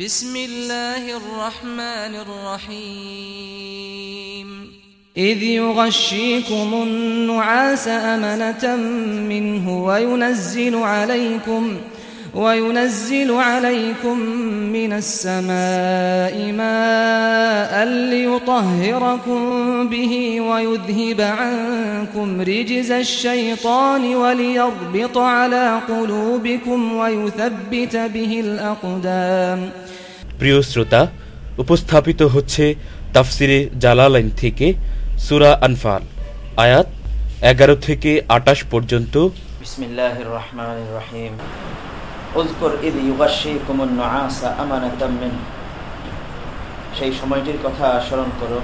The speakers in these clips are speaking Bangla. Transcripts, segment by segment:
بسم الله الرحمن الرحيم. إذ يغشيكم النعاس أمنة منه وينزل عليكم وينزل عليكم من السماء ماء ليطهركم به ويذهب عنكم رجز الشيطان وليربط على قلوبكم ويثبت به الأقدام প্রিয় শ্রোতা উপস্থাপিত হচ্ছে তাফসিরে জালালাইন থেকে সুরা আনফাল আয়াত এগারো থেকে আটাশ পর্যন্ত بسم الله الرحمن উজকুর ইদ ইউগাশি কুমুন আসা আমানাতাম্মিন সেই সময়টির কথা স্মরণ করো,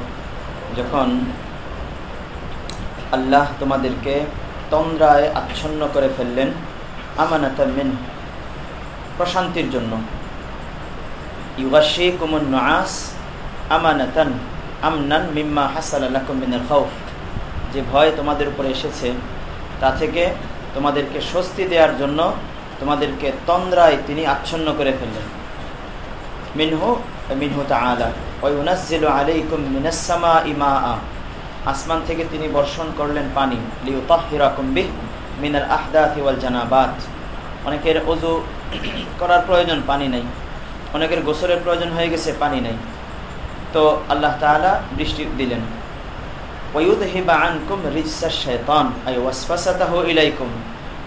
যখন আল্লাহ তোমাদেরকে তন্দ্রায় আচ্ছন্ন করে ফেললেন আমানাতাম্মিন প্রশান্তির জন্য। ইউগাশি কুমুন আস আমানাতান আমনান মিম্মা হাসান আল্লাহ কুমিনের হৌফ যে ভয় তোমাদের উপরে এসেছে, তা থেকে তোমাদেরকে স্বস্তি দেওয়ার জন্য তোমাদেরকে তন্দ্রায় তিনি আচ্ছন্ন করে ফেললেন। মিনহু মিনহু মাআ আসমান থেকে তিনি বর্ষণ করলেন পানি লিউতাহহিরাকুম বিহ মিনাল আহদাথি ওয়াল জানাবাত অনেকের ওযু করার প্রয়োজন পানি নাই, অনেকের গোসলের প্রয়োজন হয়ে গেছে পানি নাই। তো আল্লাহ তাআলা বৃষ্টি দিলেন ওয়ুদহিবা আনকুম রিজসাশ শাইতান আই ওয়াসওয়াসাতাহু ইলাইকুম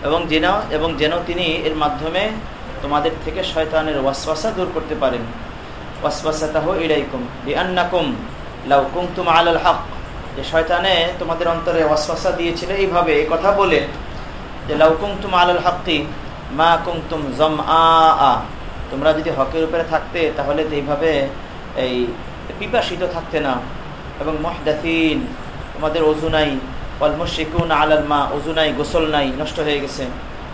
এবং যেন এবং যেন তিনি এর মাধ্যমে তোমাদের থেকে শয়তানের ওয়াসওয়াসা দূর করতে পারেন। ওয়াসওয়াসাতাহু ইলাইকুম বিআন্নাকুম লাউ কুনতুম আলাল হক। যে শয়তানে তোমাদের অন্তরে ওয়াসওয়াসা দিয়েছিল এইভাবে এই কথা বলে যে লাউ কুনতুম আলাল হক্কি মা কুনতুম আ তোমরা যদি হকের উপরে থাকতে তাহলে তো এইভাবে এই পিপাসিত থাকতে না। এবং মহদাসিন, তোমাদের অজু নাই। ওয়াল মুশিকুন আলাল মা অজু নাই, গোসল নাই, নষ্ট হয়ে গেছে।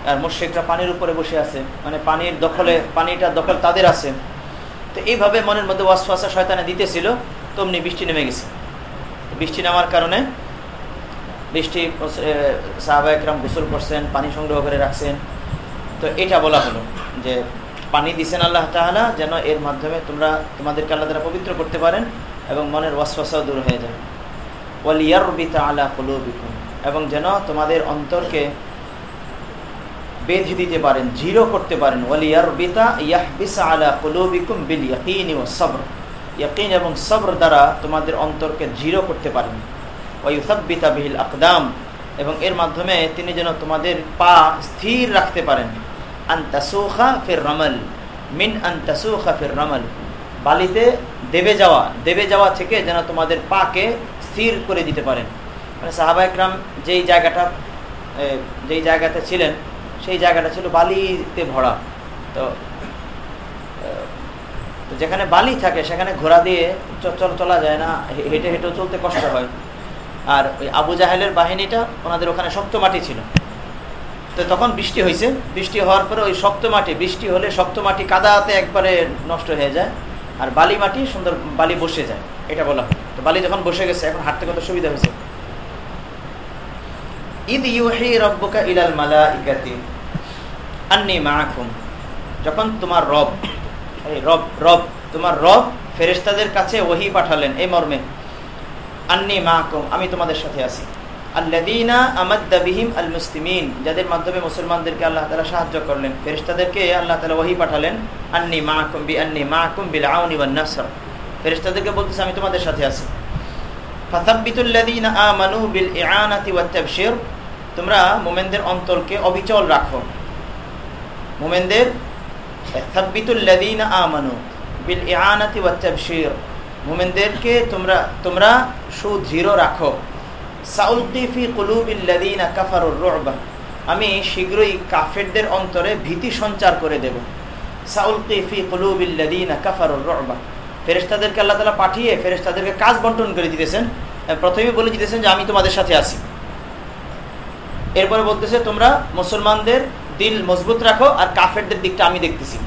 আর মুশিকরা পানির উপরে বসে আছে। মানে পানির দখলে, পানিটা দখল তাদের আছে। তো এইভাবে মনের মধ্যে ওয়াসফাসা শয়তানে দিতেছিল তমনি বৃষ্টি নেমে গেছে। বৃষ্টি নামার কারণে বৃষ্টি সাহাবা একরাম গোসল করছেন, পানি সংগ্রহ করে রাখছেন। তো এটা বলা হলো যে পানি দিছেন আল্লাহ তাহলা যেন এর মাধ্যমে তোমরা তোমাদেরকে আল্লাহ দ্বারা পবিত্র করতে পারেন এবং মনের ওয়াসফাসাও দূর হয়ে যায়। ওয়ালিয়ারবিতা আলা কলুবিকুম, এবং যেন তোমাদের অন্তরকে বেঁধে দিতে পারেন জিরো করতে পারেন। ওয়ালিয়ারবিতা ইয়াহবিসা আলা বিল ইয়াকিন ও এবং সবর দ্বারা তোমাদের অন্তরকে জিরো করতে পারেন। বিহিল আকদাম, এবং এর মাধ্যমে তিনি যেন তোমাদের পা স্থির রাখতে পারেন। আন্তাসুখা ফির রমল, মিন আন্তাসুখা ফির রমল, বালিতে দেবে যাওয়া দেবে যাওয়া থেকে যেন তোমাদের পাকে স্থির করে দিতে পারেন। মানে সাহাবা একরাম যেই জায়গাটা যেই জায়গাতে ছিলেন, সেই জায়গাটা ছিল বালিতে ভরা। তো যেখানে বালি থাকে, সেখানে ঘোড়া দিয়ে চল, চলা যায় না হেঁটে, হেঁটেও চলতে কষ্ট হয়। আর ওই আবু জাহেলের বাহিনীটা ওনাদের ওখানে শক্ত মাটি ছিল। তো তখন বৃষ্টি হয়েছে বৃষ্টি হওয়ার পরে ওই শক্ত মাটি, বৃষ্টি হলে শক্ত মাটি কাদাতে একবারে নষ্ট হয়ে যায়, আর বালি মাটি সুন্দর বালি বসে যায়। এটা বলা হয়। বালি যখন বসে গেছে, এখন হাঁটতে কত সুবিধা হয়েছে? ঈদ ইউহি রব্বুকা ইলাল মালাইকাতি আন্নি মাআকুম। যখন তোমার রব, এই রব রব, তোমার রব ফেরেশতাদের কাছে ওহি পাঠালেন এই মর্মে, আন্নি মাআকুম, আমি তোমাদের সাথে আছি। আল্লাদিনা আমাদ্দা বিহিম আল মুসলিমিন, যাদের মাধ্যমে মুসলমানদেরকে আল্লাহ তালা সাহায্য করলেন ফেরিস্তাদেরকে আল্লাহ তালা ওহি পাঠালেন, আন্নি মাহকুম বি আন্নি মাহকুম বিল আউনি ওয়ান নাসর। ফেরিস্তাদেরকে বলতেছে, আমি তোমাদের সাথে আছি। তোমরা মুমিনদের অন্তরকে অবিচল রাখো। মুমিনদের সাব্বিতুল্লাদিনা বিল তোমরা তোমরা সুদৃঢ় রাখো। আমি শীঘ্রই কাফেরদের অন্তরে ভীতি সঞ্চার করে দেব। কাফারুর রুবা ফেরেশতাদেরকে আল্লাহ তাআলা পাঠিয়ে ফেরেশতাদেরকে কাজ বন্টন করে দিতেছেন। প্রথমে বলে দিতেছেন যে, আমি তোমাদের সাথে আছি। এরপরে বলতেছে, তোমরা মুসলমানদের দিল মজবুত রাখো আর কাফেরদের দিকটা আমি দেখতেছি।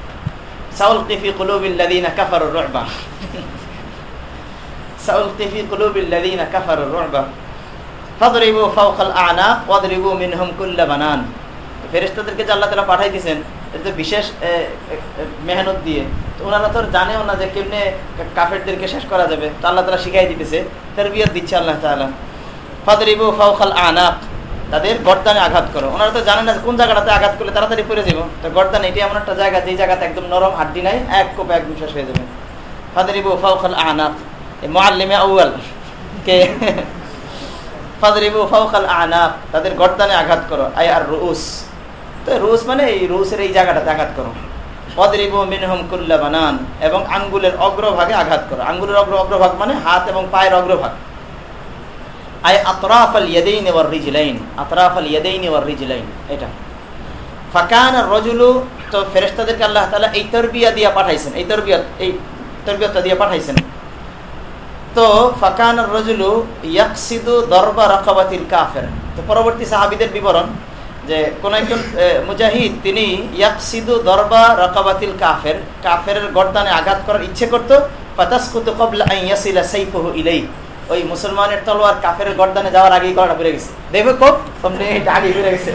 ফেরেশতাদেরকে যে আল্লাহ তালা পাঠাই দিয়েছেন এটা বিশেষ মেহনত দিয়ে। তো ওনারা তো জানেও না যে কেমনে কাফেরদেরকে শেষ করা যাবে। তো আল্লাহ তালা শিখাই দিতেছে তার বিয়ার দিচ্ছে আল্লাহ তালা ফাদরিবু ফাউখাল আনাক। তাদের গর্দানে আঘাত করো। ওনারা তো জানে না কোন জায়গাটাতে আঘাত করলে তাড়াতাড়ি পড়ে যাব। তো গর্দান এটি এমন একটা জায়গা যে জায়গাতে একদম নরম হাড্ডি নাই, এক কোপ একদম শেষ হয়ে যাবে। ফাদরিবু ফাউখাল আনাক। মোয়াল্লিমে আউয়াল। কে? ফাদরিবু ফাউখাল আনাক। তাদের গর্দানে আঘাত করো। আই আর রুস রুস মানে এই রুসের এই জায়গাটাতে আঘাত করো। মিনহম কুল্লা বানান এবং আঙ্গুলের অগ্রভাগে আঘাত করো। আঙ্গুলের অগ্র অগ্রভাগ মানে হাত এবং পায়ের অগ্রভাগ। আই আতরাফ আল আতরাফ আল এটা। ফাকান রজুলু, তো ফেরেশতাদেরকে আল্লাহ এই তরবিয়া দিয়া পাঠাইছেন। এই তরবিয়ত এই তরবিয়তটা দিয়ে পাঠাইছেন। তো ফাকান রজুলু ইয়াকসিদু দরবা রাকাবাতিল কাফের। তো পরবর্তী সাহাবীদের বিবরণ যে কোন একজন মুজাহিদ, তিনি ইয়াকসিদু দরবা রাকাবাতিল কাফের কাফের গর্দানে আঘাত করার ইচ্ছে করত, ফাতাসকুতু ইলাই ওই মুসলমানের তলোয়ার কাফের গর্দানে যাওয়ার আগেই করাটা পড়ে গেছে। দেখবে কোপ? সামনে এটা আগে পড়ে গেছে।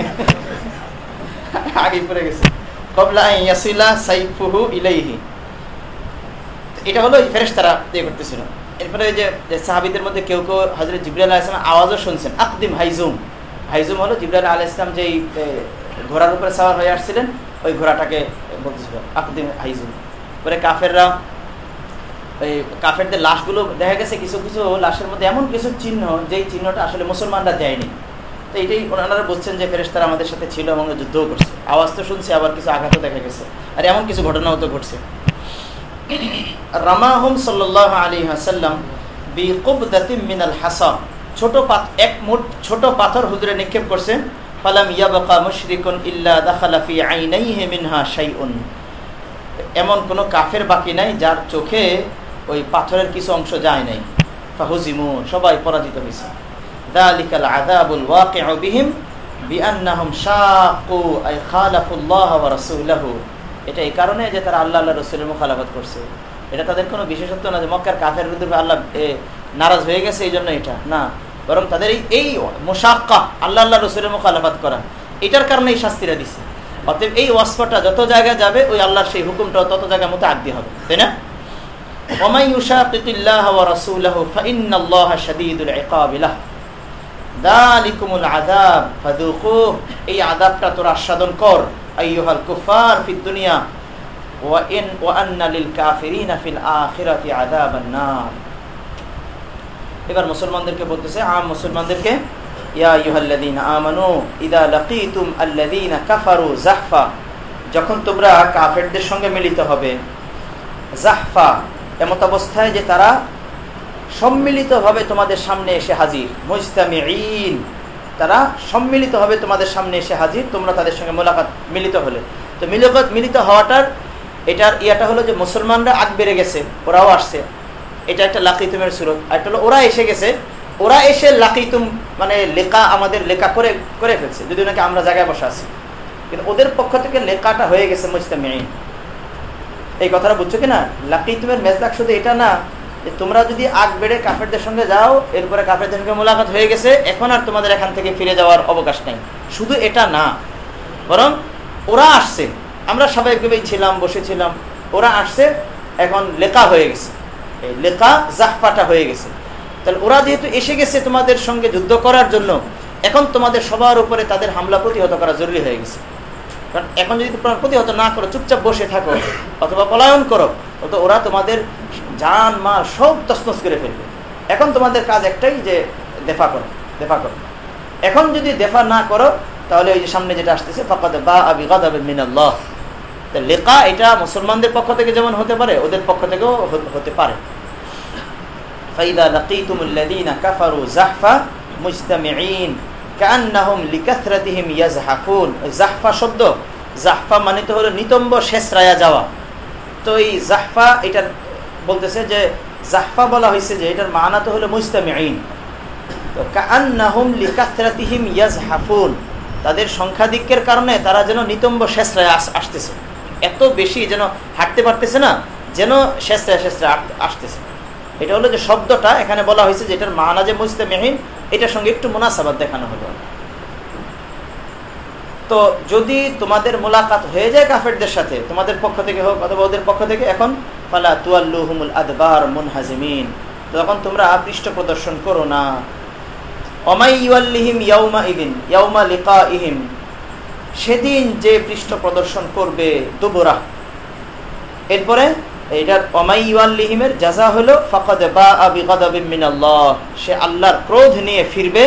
আগে পড়ে গেছে। ক্বাবলা আন ইয়াসিলা সাইফুহু ইলাইহি। এটা হলো ফেরেশতারা ইয়ে করতেছিল। এরপরে যে সাহাবিদের মধ্যে কেউ কেউ হজরত জিবরাল আলাহ ইসলাম আওয়াজও শুনছেন। আকদিম হাইজুম। হাইজুম হলো জিবরাল আলাহ ইসলাম যেই ঘোড়ার উপরে সাওয়ার হয়ে আসছিলেন, ওই ঘোড়াটাকে বলতেছিল, আকদিম হাইজুম। পরে কাফেররা ওই কাফেরদের লাশগুলো দেখা গেছে কিছু কিছু লাশের মধ্যে এমন কিছু চিহ্ন, যেই চিহ্নটা আসলে মুসলমানরা দেয়নি। তো এইটাই ওনারা বলছেন যে ফেরেস্তারা আমাদের সাথে ছিল এবং যুদ্ধও করছে। আওয়াজ তো শুনছে, আবার কিছু আঘাতও দেখা গেছে। আর এমন কিছু ঘটনাও তো ঘটছে। রামাহুম সাল্লাহ আলী হাসাল্লাম বি কুবদাতিম মিনাল হাসা ছোট এক মুঠ ছোট পাথর হুজুরে নিক্ষেপ করছে। ফালাম ইয়াবাকা মুশরিকুন ইল্লা দাখালা ফি আইনাইহি মিনহা শাইউন। এমন কোনো কাফের বাকি নাই যার চোখে ওই পাথরের কিছু অংশ যায় নাই। ফাহুজিমু, সবাই পরাজিত হয়েছে দালিকাল আযাবুল ওয়াকিউ বিহিম বিআন্নাহুম শাকু, আই খালাফুল্লাহ ওয়া রাসূলাহু। এটা এই কারণে যে তারা আল্লাহ আল্লাহ রসুলের মুখালাফত করছে। এটা তাদের কোনো বিশেষত্ব না যে মক্কার কাফের বিরুদ্ধে আল্লাহ নারাজ হয়ে গেছে এই জন্য এটা। না। বরং তাদের এই এই মোশাক্কা, আল্লাহ আল্লাহ রসুলের মোকালাফাত করা, এটার কারণে এই শাস্তিটা দিছে। অতএব এই ওয়াসফাটা যত জায়গায় যাবে, ওই আল্লাহর সেই হুকুমটা তত জায়গা মতো আগদি হবে। তাই না? এই এবার মুসলমানদেরকে বলতেছে, আম মুসলমানদেরকে যখন তোমরা কাফেরদের সঙ্গে মিলিত হবে জাহফা এমত অবস্থায় যে তারা সম্মিলিতভাবে তোমাদের সামনে এসে হাজির। মুজতামিঈন, তারা সম্মিলিত হবে তোমাদের সামনে এসে হাজির, তোমরা তাদের সঙ্গে মোলাকাত মিলিত হলে। তো মিলকত মিলিত হওয়াটার এটার ইয়াটা হলো যে মুসলমানরা আগ বেড়ে গেছে, ওরাও আসছে। এটা একটা লাকিতুমের সুরত। আর একটা হলো ওরা এসে গেছে, ওরা এসে লাকিতুম মানে লেখা আমাদের লেখা করে করে ফেলছে। যদি নাকি আমরা জায়গায় বসে আছি। কিন্তু ওদের পক্ষ থেকে লেখাটা হয়ে গেছে মুজতামিন এই কথাটা বুঝছ কিনা? লাকিতুমের মেজদাক শুধু এটা না, যে তোমরা যদি আগ বেড়ে কাফেরদের সঙ্গে যাও, এরপরে কাফেরদের সঙ্গে মোলাকাত হয়ে গেছে, এখন আর তোমাদের এখান থেকে ফিরে যাওয়ার অবকাশ নেই। শুধু এটা না, বরং ওরা আসছে। আমরা স্বাভাবিকভাবেই ছিলাম বসেছিলাম। ওরা আসছে, এখন লেখা হয়ে গেছে। এই লেখা জাহফাটা হয়ে গেছে। তাহলে ওরা যেহেতু এসে গেছে তোমাদের সঙ্গে যুদ্ধ করার জন্য, এখন তোমাদের সবার উপরে তাদের হামলা প্রতিহত করা জরুরি হয়ে গেছে। কারণ এখন যদি তোমরা প্রতিহত না করো, চুপচাপ বসে থাকো, অথবা পলায়ন করো তো ওরা তোমাদের জান, মাল সব তসনস করে ফেলবে। এখন তোমাদের কাজ একটাই যে দেফা করো দেফা করো। এখন যদি দেফা না করো, তাহলে ওই যে সামনে যেটা আসতেছে, ফাকাদ বা আবি গাদাব মিনাল্লাহ। লেখা এটা মুসলমানদের পক্ষ থেকে যেমন হতে পারে, ওদের পক্ষ থেকেও হতে পারে। মানে যাওয়া। তো এই বলতেছে যে বলা হয়েছে যে এটার মানা তো হলো তো তাদের সংখ্যাধিক্যের কারণে তারা যেন নিতম্ব শেষ শেষরায় আসতেছে। এত বেশি যেন হাঁটতে পারতেছে না, যেন শেষরায় শেষরায় আসতেছে। এটা হলো যে শব্দটা এখানে বলা হয়েছে যে এটার মানা যে মুজতামিহিন, এটার সঙ্গে একটু মোনাসাবাদ দেখানো হলো। তো যদি তোমাদের মোলাকাত হয়ে যায় কাফেরদের সাথে, তোমাদের পক্ষ থেকে হোক অথবা ওদের পক্ষ থেকে, এখন ফালা তুয়াল্লুহুমুল আদবার মুন মুনহাজিমিন, তখন তোমরা পৃষ্ঠ প্রদর্শন করো না। অমাই ইউয়াল্লিহিম ইয়াউমা ইদিন ইয়াউমা লিকা ইহিম সেদিন যে পৃষ্ঠ প্রদর্শন করবে দুবরা, এরপরে এটার অমাই ইউয়াল্লিহিমের জাজা হলো বা সে আল্লাহর ক্রোধ নিয়ে ফিরবে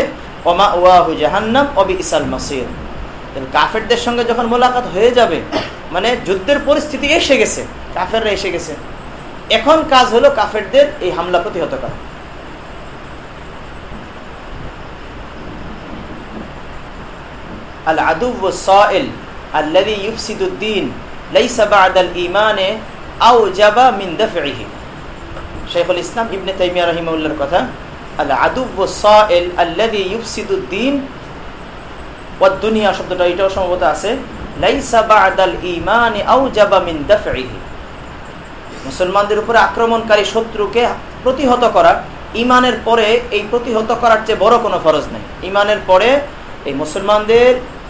ওয়াহু জাহান্নাম অবি ইসাল মাসির। কাফেরদের সঙ্গে যখন মোলাকাত হয়ে যাবে মানে যুদ্ধের পরিস্থিতি এসে গেছে, কাফেররা এসে গেছে। এখন কাজ হলো কাফেরদের এই হামলা প্রতিহত করা। আল আদুব সাইল আল্লাযী ইউফসিদুদ্দিন লাইসা বা'দাল ঈমানে আওজাবা মিন দাফইহি শাইখুল ইসলাম ইবনে তাইমিয়া রাহিমাহুল্লাহর কথা আল আদুব সাইল আল্লাযী ইউফসিদুদ্দিন ওয়াদ দুনিয়া শব্দটা এটাও সম্ভবত আছে। লাইসা বা'দাল ঈমানে আওজাবা মিন দাফইহি মুসলমানদের উপরে আক্রমণকারী শত্রুকে প্রতিহত করা ইমানের পরে এই প্রতিহত করার চেয়ে বড় কোনো ফরজ নেই। ইমানের পরে এই মুসলমানদের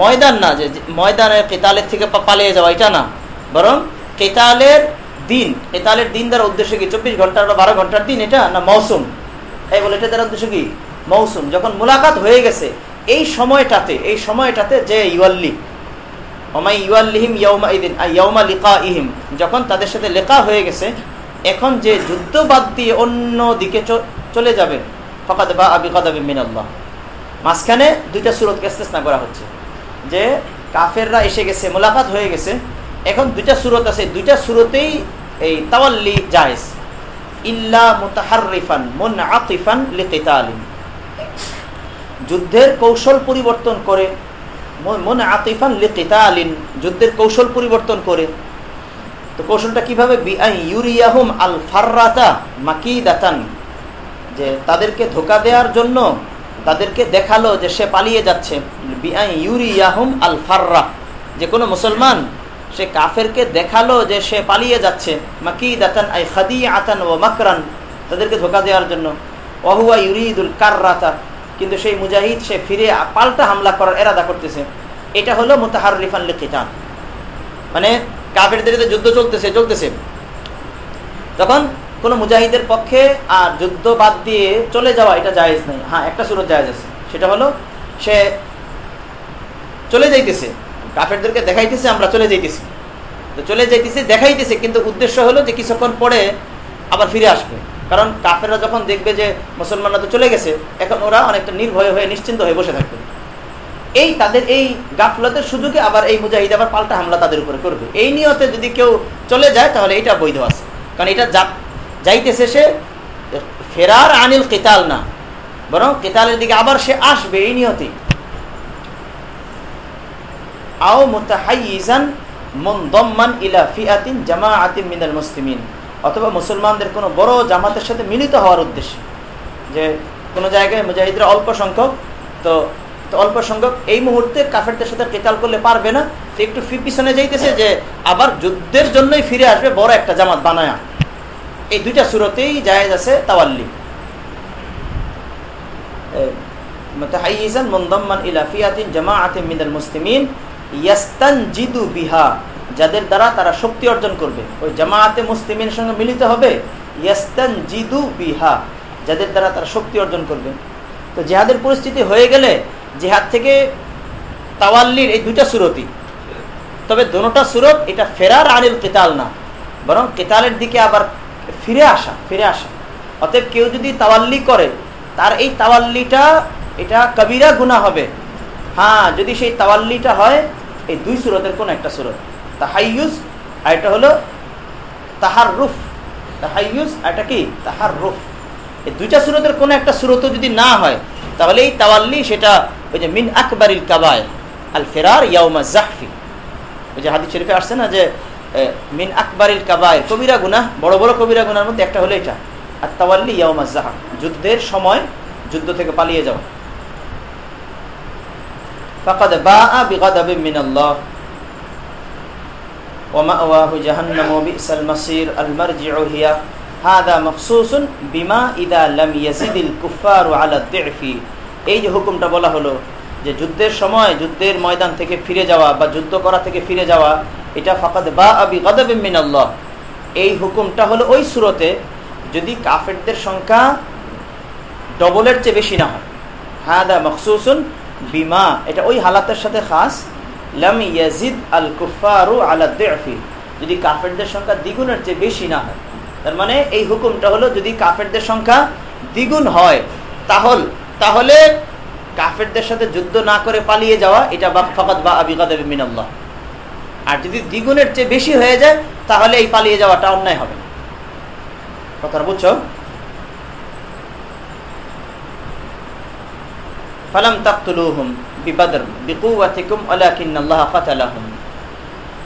ময়দান না, যে ময়দানের কেতালের থেকে পালিয়ে যাওয়া, এটা না। বরং কেতালের দিন কেতালের দিন দ্বারা উদ্দেশ্য কি? চব্বিশ ঘণ্টার বা বারো ঘণ্টার দিন এটা না মৌসুম? এই বলে, এটা দ্বারা উদ্দেশ্য কি? মৌসুম। যখন মোলাকাত হয়ে গেছে, এই সময়টাতে এই সময়টাতে যে ইহিম যখন তাদের সাথে লেখা হয়ে গেছে, এখন যে যুদ্ধ বাদ দিয়ে অন্য দিকে চলে যাবে, ফকাদ বা আবি কদাবি মিনাল্লাহ। মাঝখানে দুইটা সুরত ইস্তেসনা করা হচ্ছে। যে কাফেররা এসে গেছে, মোলাকাত হয়ে গেছে। এখন দুইটা সুরত আছে, দুইটা সুরতেই এই তাওয়াল্লি জায়েজ। ইল্লা মুতাহারিফান মুন আতিফান লিকিতালিন। যুদ্ধের কৌশল পরিবর্তন করে মনে আতিফান লিকিতালিন, যুদ্ধের কৌশল পরিবর্তন করে। তো কৌশলটা কীভাবে? ইউরিয়াহুম আল ফাররাতা মাকিদাতান। যে তাদেরকে ধোকা দেওয়ার জন্য তাদেরকে দেখাল যে সে পালিয়ে যাচ্ছে। ইউরিয়াহুম আল ফাররা যে কোনো মুসলমান সে কাফেরকে দেখাল যে সে পালিয়ে যাচ্ছে। মাকিদাতান আই খাদি আতান ও মাকরান। তাদেরকে ধোকা দেওয়ার জন্য। ওহুয়া ইউরিদুল কাররাতা। কিন্তু সেই মুজাহিদ সে ফিরে পাল্টা হামলা করার এরাদা করতেছে। এটা হলো মোতাহার রিফান লিখিতান মানে কাফেরদের যুদ্ধ চলতেছে চলতেছে। তখন কোন মুজাহিদের পক্ষে আর যুদ্ধ বাদ দিয়ে চলে যাওয়া এটা জায়েজ নেই। হ্যাঁ একটা সুরত জায়েজ আছে। সেটা হলো, সে চলে যাইতেছে। কাফেরদেরকে দেখাইতেছে, আমরা চলে যাইতেছি। তো চলে যাইতেছে, দেখাইতেছে, কিন্তু উদ্দেশ্য হলো যে কিছুক্ষণ পরে আবার ফিরে আসবে। কারণ কাফেররা যখন দেখবে যে মুসলমানরা তো চলে গেছে, এখন ওরা অনেকটা নির্ভয় হয়ে, নিশ্চিন্ত হয়ে বসে থাকবে। এই তাদের এই গাফলতের সুযোগে আবার এই মুজাহিদ আবার পাল্টা হামলা তাদের উপরে করবে। এই নিয়তে যদি কেউ চলে যায়, তাহলে এটা বৈধ আছে। কারণ এটা যাইতেছে সে, ফেরার আনিল কেতাল না, বরং কেতালের দিকে আবার সে আসবে এই নিয়তে। আও মুতাহাইজান ইলা জামাআতিন মিনাল মুসলিমিন, অথবা মুসলমানদের কোনো বড় জামাতের সাথে মিলিত হওয়ার উদ্দেশ্যে। যে কোনো জায়গায় মুজাহিদরা অল্প সংখ্যক, তো অল্প সংখ্যক এই মুহূর্তে কাফেরদের সাথে কেতাল করলে পারবে না। তো একটু পিছনে যাইতেছে যে আবার যুদ্ধের জন্যই ফিরে আসবে বড় একটা জামাত বানায়া। এই দুইটা সুরতেই জায়েজ আছে তাওয়াল্লি। যাদের দ্বারা তারা শক্তি অর্জন করবে। ওই জামায়াতে মুসলিমের সঙ্গে মিলিত হবে ইয়াস্তান বিহা, যাদের দ্বারা তারা শক্তি অর্জন করবে। তো জেহাদের পরিস্থিতি হয়ে গেলে জেহাদ থেকে তাওয়াল্লির এই দুইটা সুরতি তবে দোনোটা সুরত এটা ফেরার আনিল কেতাল না, বরং কেতালের দিকে আবার ফিরে আসা ফিরে আসা। অতএব কেউ যদি তাওয়াল্লি করে, তার এই তাওয়াল্লিটা, এটা কবিরা গুণা হবে। হ্যাঁ যদি সেই তাওয়াল্লিটা হয়, এই দুই সুরতের কোন একটা সুরত। তাহাইয়ুজ, আর এটা হলো তাহার রুফ তাহাইয়ুজ, আর এটা কি? তাহার রুফ এই দুইটা সুরতের কোন একটা সুরত যদি না হয়, তাহলে এই তাওয়াল্লি সেটা ওই যে মিন আকবরিল কাবায় আল ফেরার ইয়াউমা জাহফি। ওই যে হাদিস শরীফে আসছে না যে মিন আকবরিল কাবায় কবিরা গুনাহ বড় বড় কবিরা গুনার মধ্যে একটা হলো এটা আর তাওয়াল্লি ইয়াউমা জাহা যুদ্ধের সময় যুদ্ধ থেকে পালিয়ে যাও ফাকাদ বাআ বিগাদাবিন মিনাল্লাহ ومأواه جهنم وبئس المصير المرجع هي هذا مخصوص بما إذا لم يزد الكفار على الضعف এই যে হুকুমটা বলা হলো যে যুদ্ধের সময়, যুদ্ধের ময়দান থেকে ফিরে যাওয়া বা যুদ্ধ করা থেকে ফিরে যাওয়া, এটা ফাকাদ বা আবি গদাবিন মিনাল্লাহ। এই হুকুমটা হলো ওই সুরতে যদি কাফেরদের সংখ্যা ডবলের চেয়ে বেশি না হয়। হাদা মখসুসুন বিমা, এটা ওই হালাতের সাথে খাস। লাম ইয়াজিদ আল কুফারু আলা দিফি। যদি কাফেরদের সংখ্যা দ্বিগুণের চেয়ে বেশি না হয়। তার মানে এই হুকুমটা হলো যদি কাফেরদের সংখ্যা দ্বিগুণ হয়, তাহলে তাহলে কাফেরদের সাথে যুদ্ধ না করে পালিয়ে যাওয়া, এটা বা ফকাত বা আবিকাদ মিনাল্লাহ। আর যদি দ্বিগুণের চেয়ে বেশি হয়ে যায়, তাহলে এই পালিয়ে যাওয়াটা অন্যায় হবে কথাটা বুঝছ?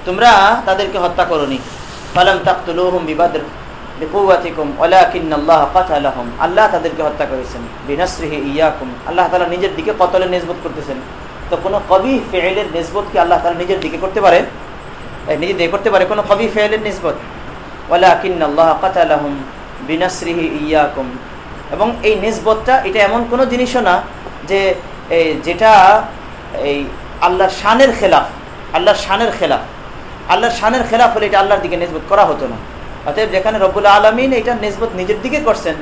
তোমরা তাদেরকে হত্যা করনি। বিকুওয়াতিকুম ওয়ালাকিন্নাল্লাহ কাতালাহুম। আল্লাহ তাদেরকে হত্যা করেছেন। বিনাসরিহি ইয়াকুম। আল্লাহ তাআলা নিজের দিকে কতলের নিসবত করতেছেন। তো কোনো কবি ফেইলের নিসবত কি আল্লাহ তাআলা নিজের দিকে করতে পারে? নিজে দিয়ে করতে পারে কোনো কবি ফেইলের নিসবত ওয়ালাকিন্নাল্লাহ কাতালাহুম বিনাসরিহি ইয়াকুম। এবং এই নিসবতটা এটা এমন কোনো জিনিসও না যে, এই, যেটা, এই, আল্লাহর শানের খেলাফ। আল্লাহর শানের খেলাফ। আল্লাহর শানের খেলাফ হলে এটা আল্লাহর দিকে নিসবত করা হতো না। অতএব যেখানে রব্বুল আলমিন এটা নিসবত নিজের দিকে করছেন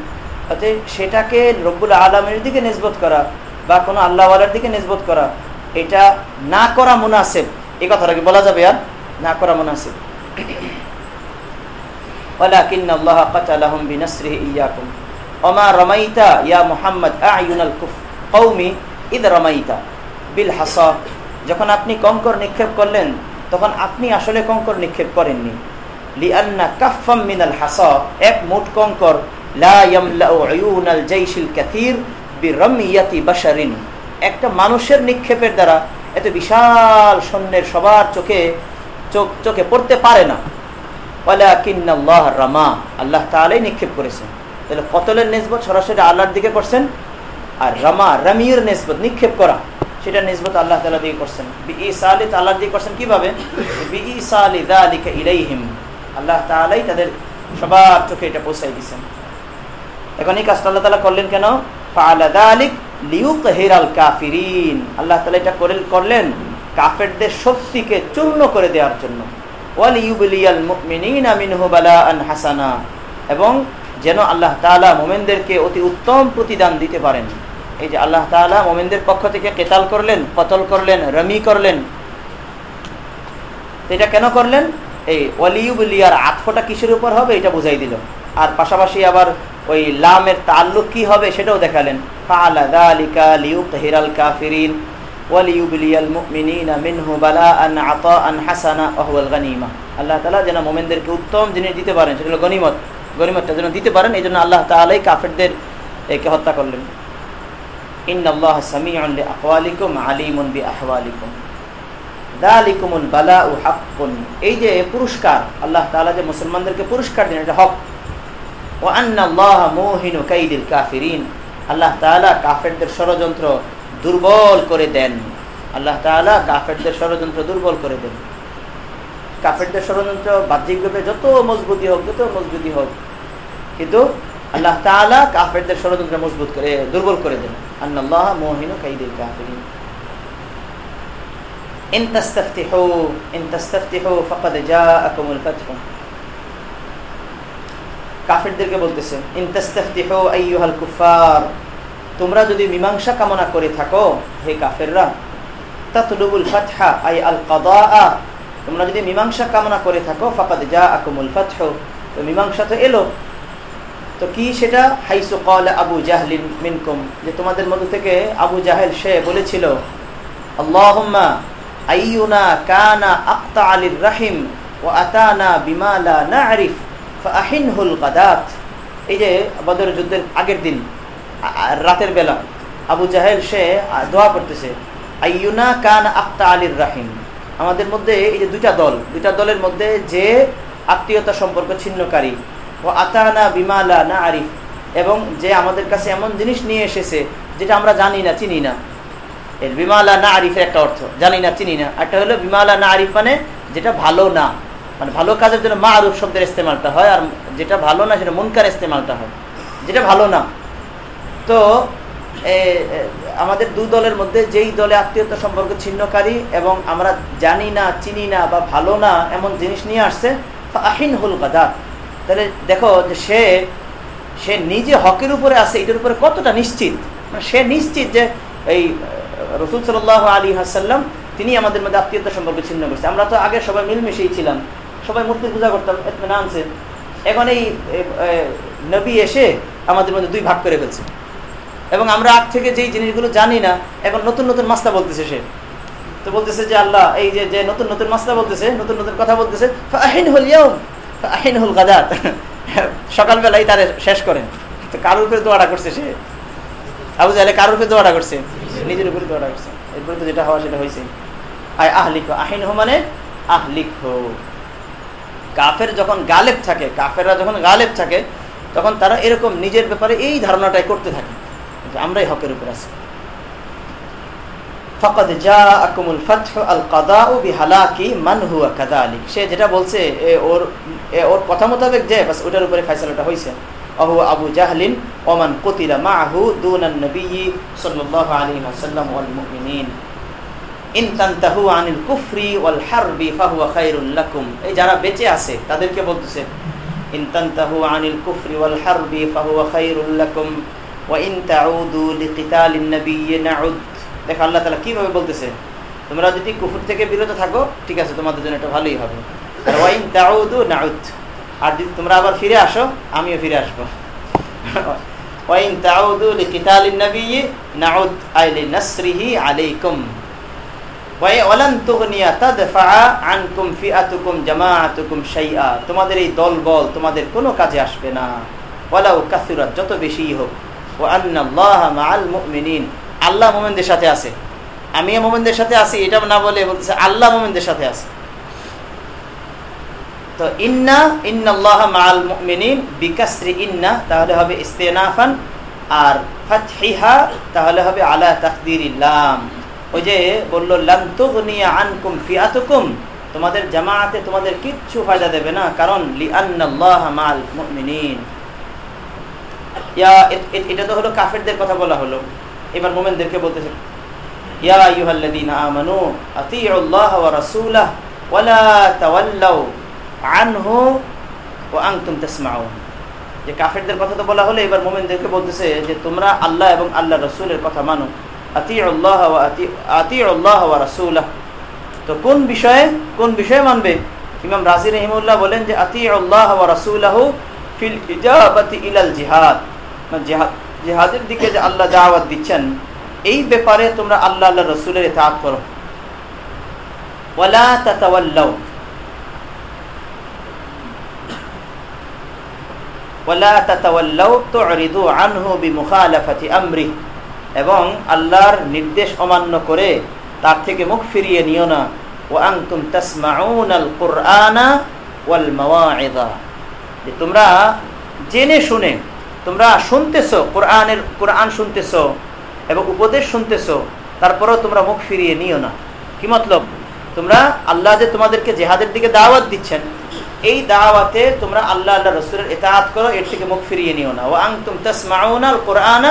অতএব সেটাকে রব্বুল আলমীর দিকে নিসবত করা বা কোনো আল্লাহওয়ালার দিকে নিসবত করা এটা না করা মুনাসেব এই কথাটা কি বলা যাবে আর না করা মুনাসেব ولكن الله قتلهم بنصره إياكم وما رميت يا محمد أعين الكفر কৌমি ঈদ রমাইতা বিল হাসা যখন আপনি কঙ্কর নিক্ষেপ করলেন তখন আপনি আসলে কঙ্কর নিক্ষেপ করেননি লিআন্না এক মুঠ কঙ্কর, লা ইয়ামলাউ উয়ুনাল জাইশিল কাসীর একটা মানুষের নিক্ষেপের দ্বারা এত বিশাল সৈন্যের সবার চোখে, চোখ পড়তে পারে না। ওয়ালাকিন্নাল্লাহ রামা, আল্লাহ তাআলাই নিক্ষেপ করেছেন। তাহলে কতলের নিসবত সরাসরি আল্লাহর দিকে করছেন? আর রামা, রামির নিসবত নিক্ষেপ করা, সেটা নিসবত আল্লাহ তালা দিয়ে করছেন। বিসালিত আল্লাহ দিয়ে করছেন কীভাবে? বিসালিকা ইলাইহিম। আল্লাহ তালাই তাদের সবার চোখে এটা পৌঁছাই দিচ্ছেন এখন এই কাজটা আল্লাহ তালা করলেন কেন? আলিক লিউক হেরাল কাফিরিন। আল্লাহ তালা এটা করলেন কাফেরদের শক্তিকে চূর্ণ করে দেওয়ার জন্য। ওয়ালিউবিলিয়াল মুমিনিনা মিনহু বালাআন হাসানা। এবং যেন আল্লাহ তালা মোমেনদেরকে অতি উত্তম প্রতিদান দিতে পারেন। এই যে আল্লাহ তালা মোমেনদের পক্ষ থেকে কেতাল করলেন, কতল করলেন, রমি করলেন। এটা কেন করলেন? এই ওয়ালিউবিলিয়ার আতফোটা কিসের উপর হবে? এটা বুঝাই দিল। আর পাশাপাশি আবার ওই লামের তাল্লুক কি হবে সেটাও দেখালেন। আল্লাহ তাআলা যেন উত্তম জিনিস দিতে পারেন গনিমত। দিতে পারেন, এই জন্য আল্লাহ একে হত্যা করলেন। লিআকওয়ালিকুম আলিমুন বিআহওয়ালিকুম এই যে পুরস্কার, আল্লাহ তাআলা যে মুসলমানদেরকে পুরস্কার দেন এটা হক। ওয়া আন্নাল্লাহ মুহিনু কাইদিল কাফিরিন। আল্লাহ তাআলা কাফেরদের ষড়যন্ত্র দুর্বল করে দেন। আল্লাহ তাআলা কাফেরদের ষড়যন্ত্র দুর্বল করে দেন। কাফেরদের ষড়যন্ত্র বাহ্যিকভাবে যত মজবুতি হোক, যত মজবুতি হোক, কিন্তু আল্লাহ তাআলা কাফেরদের ষড়যন্ত্র মজবুত করে, দুর্বল করে দেন। আল্লাহ মোহিনু কাইদিল কাফিরিন। ইন তাস্তাফতিহু ইন তাস্তাফতিহু ফাকাদ জাআকুমুল ফাতহু কাফেরদেরকে বলতেছে ইন তাস্তাফতিহু আইয়ুহাল কুফার তোমরা যদি মীমাংসা কামনা করে থাকো, হে কাফেররা তোমরা যদি মীমাংসা কামনা করে থাকো, ফাকাদ যা আকুমুল ফাতহ। তো মীমাংসা তো এলো। তো কি সেটা? হাইসু কল আবু জাহলিন মিনকুম, যে তোমাদের মধ্যে থেকে আবু জাহেল সে বলেছিল, আল্লাহুম্মা আইয়ুনা কানা আক্তা আলির রাহিম ও আতানা বিমালা নারিফ ফাহিনহুল কাদাত এই যে বদর যুদ্ধের আগের দিন রাতের বেলা আবু জাহেল সে দোয়া করতেছে, আইয়ুনা কান আক্তা আলীর রাহিম। আমাদের মধ্যে এই যে দুইটা দল, দুইটা দলের মধ্যে যে আত্মীয়তা সম্পর্ক ছিন্নকারী ও আতানা বিমালা না আরিফ এবং যে আমাদের কাছে এমন জিনিস নিয়ে এসেছে, যেটা আমরা জানি না, চিনি না। এর বিমালা না আরিফের একটা অর্থ। জানি না, চিনি না। একটা হলো বিমালা না আরিফ মানে যেটা ভালো না। মানে ভালো কাজের জন্য মা আরুফ শব্দের ইস্তেমালটা হয় আর যেটা ভালো না সেটা মনকার ইস্তেমালটা হয়। যেটা ভালো না। তো আমাদের দু দলের মধ্যে যেই দলে আত্মীয়তা সম্পর্ক ছিন্নকারী এবং আমরা জানি না, চিনি না বা ভালো না এমন জিনিস নিয়ে আসছে আহিন হুল গাদার তাহলে দেখো যে সে সে নিজে হকের উপরে আছে, এটার উপরে কতটা নিশ্চিত? মানে সে নিশ্চিত যে এই রসুল সাল আলী হাসাল্লাম তিনি আমাদের মধ্যে আত্মীয়তা সম্পর্কে ছিন্ন করছে। আমরা তো আগে সবাই মিলমিশেই ছিলাম, সবাই মূর্তির পূজা করতাম নামছে এখন এই নবী এসে আমাদের মধ্যে দুই ভাগ করে ফেলছে। এবং আমরা আগ থেকে যেই জিনিসগুলো জানি না, এখন নতুন নতুন মাস্তা বলতেছে সে। তো বলতেছে যে, আল্লাহ, এই যে যে নতুন নতুন মাস্তা বলতেছে, নতুন নতুন কথা বলতেছে আহিন হল ইয়ম আহিন হল গাদাত। সকালবেলায় তারে শেষ করেন। তো কারোর উপরে দোয়াটা করছে সে? আবু জাহলে কারোর উপরে দোয়াটা করছে? নিজের উপরে দোয়াটা করছে এরপরে তো যেটা হওয়া সেটা হয়েছে আয় আহলিক আহিন হো মানে আহলিক। হো কাফের যখন গালেব থাকে, কাফেররা যখন গালেব থাকে, তখন তারা এরকম নিজের ব্যাপারে এই ধারণাটাই করতে থাকে আমরাই হকের উপর আছি। ফকদ যা আকুমুল ফতহ আল কাদা ও বিহালাকি মান হুয়া কাদা আলিক সে যেটা বলছে ওর ওর কথা মোতাবেক যে, বাস ওটার উপরে ফাইসালাটা হয়েছে আবু জাহলিন ওমান কতিলা মাহু দুনান নবী সাল্লাল্লাহু আলাইহি ওয়াসাল্লাম ওয়াল মুমিনিন। ইন তানতাহু আনিল কুফরি ওয়াল হারবি ফাহুয়া খায়রুল লাকুম। এই যারা বেঁচে আছে, তাদেরকে বলতেছে, ইন তানতাহু আনিল কুফরি ওয়াল হারবি ফাহুয়া খায়রুল লাকুম ওয়াইন তাউদু লিকিতালিন নবিয়্যি নাউদ। দেখো আল্লাহ তাআলা কীভাবে বলতেছে, তোমরা যদি কুফর থেকে বিরত থাকো, ঠিক আছে, তোমাদের জন্য এটা ভালোই হবে। ওয়াইন তাউদু নাউদ। আর তোমরা আবার ফিরে আসো, আমিও ফিরে আসব। তোমাদের এই দল বল তোমাদের কোনো কাজে আসবে না। যত বেশি হোক। আল্লাহ মোমেনদের সাথে আছে। আমি মোমেনদের সাথে আছি, এটা না বলে বলতেছে আল্লাহ মোমেনদের সাথে আছে। তো ইন্না, ইন্নাল্লাহ মাআল মুমিনিন, বিকাসরি ইন্না, তাহলে হবে ইস্তেনাফান, আর ফাতহিহা, তাহলে হবে আলা তাকদিরিল্লাম ওই যে বলল, লাম তুগনিয়া আনকুম ফিআতুকুম তোমাদের জামাতে তোমাদের কিচ্ছু ফায়দা দেবে না, কারণ লিআন্নাল্লাহ মাআল মুমিনিন। এটা তো হলো কাফেরদের কথা বলা হলো। এবার মোমেনদেরকে বলতেছে, ইয়া আইয়ুহাল্লাযীনা আমানু, আতিউল্লাহ ওয়া রাসূলাহ, ওয়ালা তাওয়াল্লাউ। আনহু ওয়া আনতুম তাসমাউন। যে কাফেরদের কথা তো বলা হলো, এবার মোমেনদেরকে বলতেছে যে তোমরা আল্লাহ এবং আল্লাহ রাসূলের কথা মানো। আতিউল্লাহ ওয়া আতিউল্লাহ ওয়া রাসূলাহ। তো কোন বিষয়ে কোন বিষয়ে মানবে? ইমাম রাজি রহিমউল্লাহ বলেন যে আতিউল্লাহ ওয়া রাসূলাহু ফিল ইজাবাতি ইলাল জিহাদ। জেহাদের দিকে যে আল্লাহ দাওয়াত দিচ্ছেন, এই ব্যাপারে তোমরা আল্লাহ আল্লাহ রসুলের এতাত করো। ওয়ালা তাতাওয়াল্লাও ওয়ালা তাতাওয়াল্লাও তুরিদু আনহু বিমুখালাফাতি আমরি এবং আল্লাহর নির্দেশ অমান্য করে তার থেকে মুখ ফিরিয়ে নিও না। তাসমাউনাল কুরআনা তোমরা জেনে শুনে, তোমরা শুনতেছ, কোরআনের, কোরআন শুনতেছ এবং উপদেশ শুনতেছ, তারপরেও তোমরা মুখ ফিরিয়ে নিও না। কি মতলব? তোমরা আল্লাহ যে তোমাদেরকে জেহাদের দিকে দাওয়াত দিচ্ছেন এই দাওয়াতে তোমরা আল্লাহ আল্লাহ রসুলের এতাহাত করো, এর থেকে মুখ ফিরিয়ে নিও না। ও আং তুম তসমাউনা কোরআন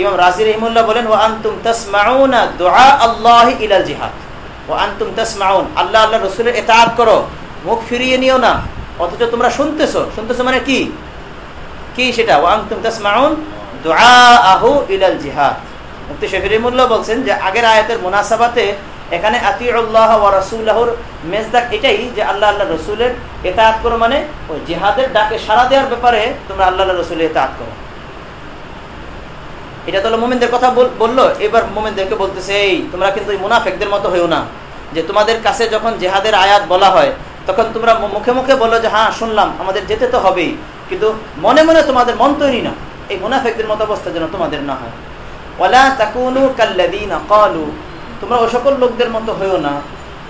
ইমাম রাজি রহিমুল্লাহ বলেন ও আং তুম তসমাউনা দোয়া আল্লাহ ইলাল জিহাদ। ও আং তুম তসমাউন, আল্লাহ আল্লাহ রসুলের এতাহাত করো, মুখ ফিরিয়ে নিও না। অথচ তোমরা শুনতেছো। শুনতেছো মানে কি? কি সেটা? ও ওয়াং তুম তাসমাউন দুআআহু ইলাল জিহাদ। মুফতি শফিরিমুল্লাহ বলছেন যে, আগের আয়াতের মুনাসাবাতে এখানে আতিউল্লাহ ওয়া রাসূলুহুর মেজদাক এটাই যে আল্লাহ আল্লাহ রসুলের এতাআত করো মানে ওই জিহাদের ডাকে সাড়া দেওয়ার ব্যাপারে তোমরা আল্লাহ আল্লাহ রসুলের এতাআত করো। এটা তো মোমেনদের কথা বলল, এবার মোমেনদেরকে বলতেছে, এই, তোমরা কিন্তু মুনাফেকদের মতো হইও না। যে তোমাদের কাছে যখন জেহাদের আয়াত বলা হয়, তখন তোমরা মুখে মুখে বলো যে হ্যাঁ শুনলাম, আমাদের যেতে তো হবেই। কিন্তু মনে মনে তোমাদের মন তৈরি না। এই মুনাফেকদের মতো অবস্থা যেন তোমাদের না হয়। ওলা তাকুনু কাল্লাদিন কালু তোমরা ও সকল লোকদের মতো হয়েও না।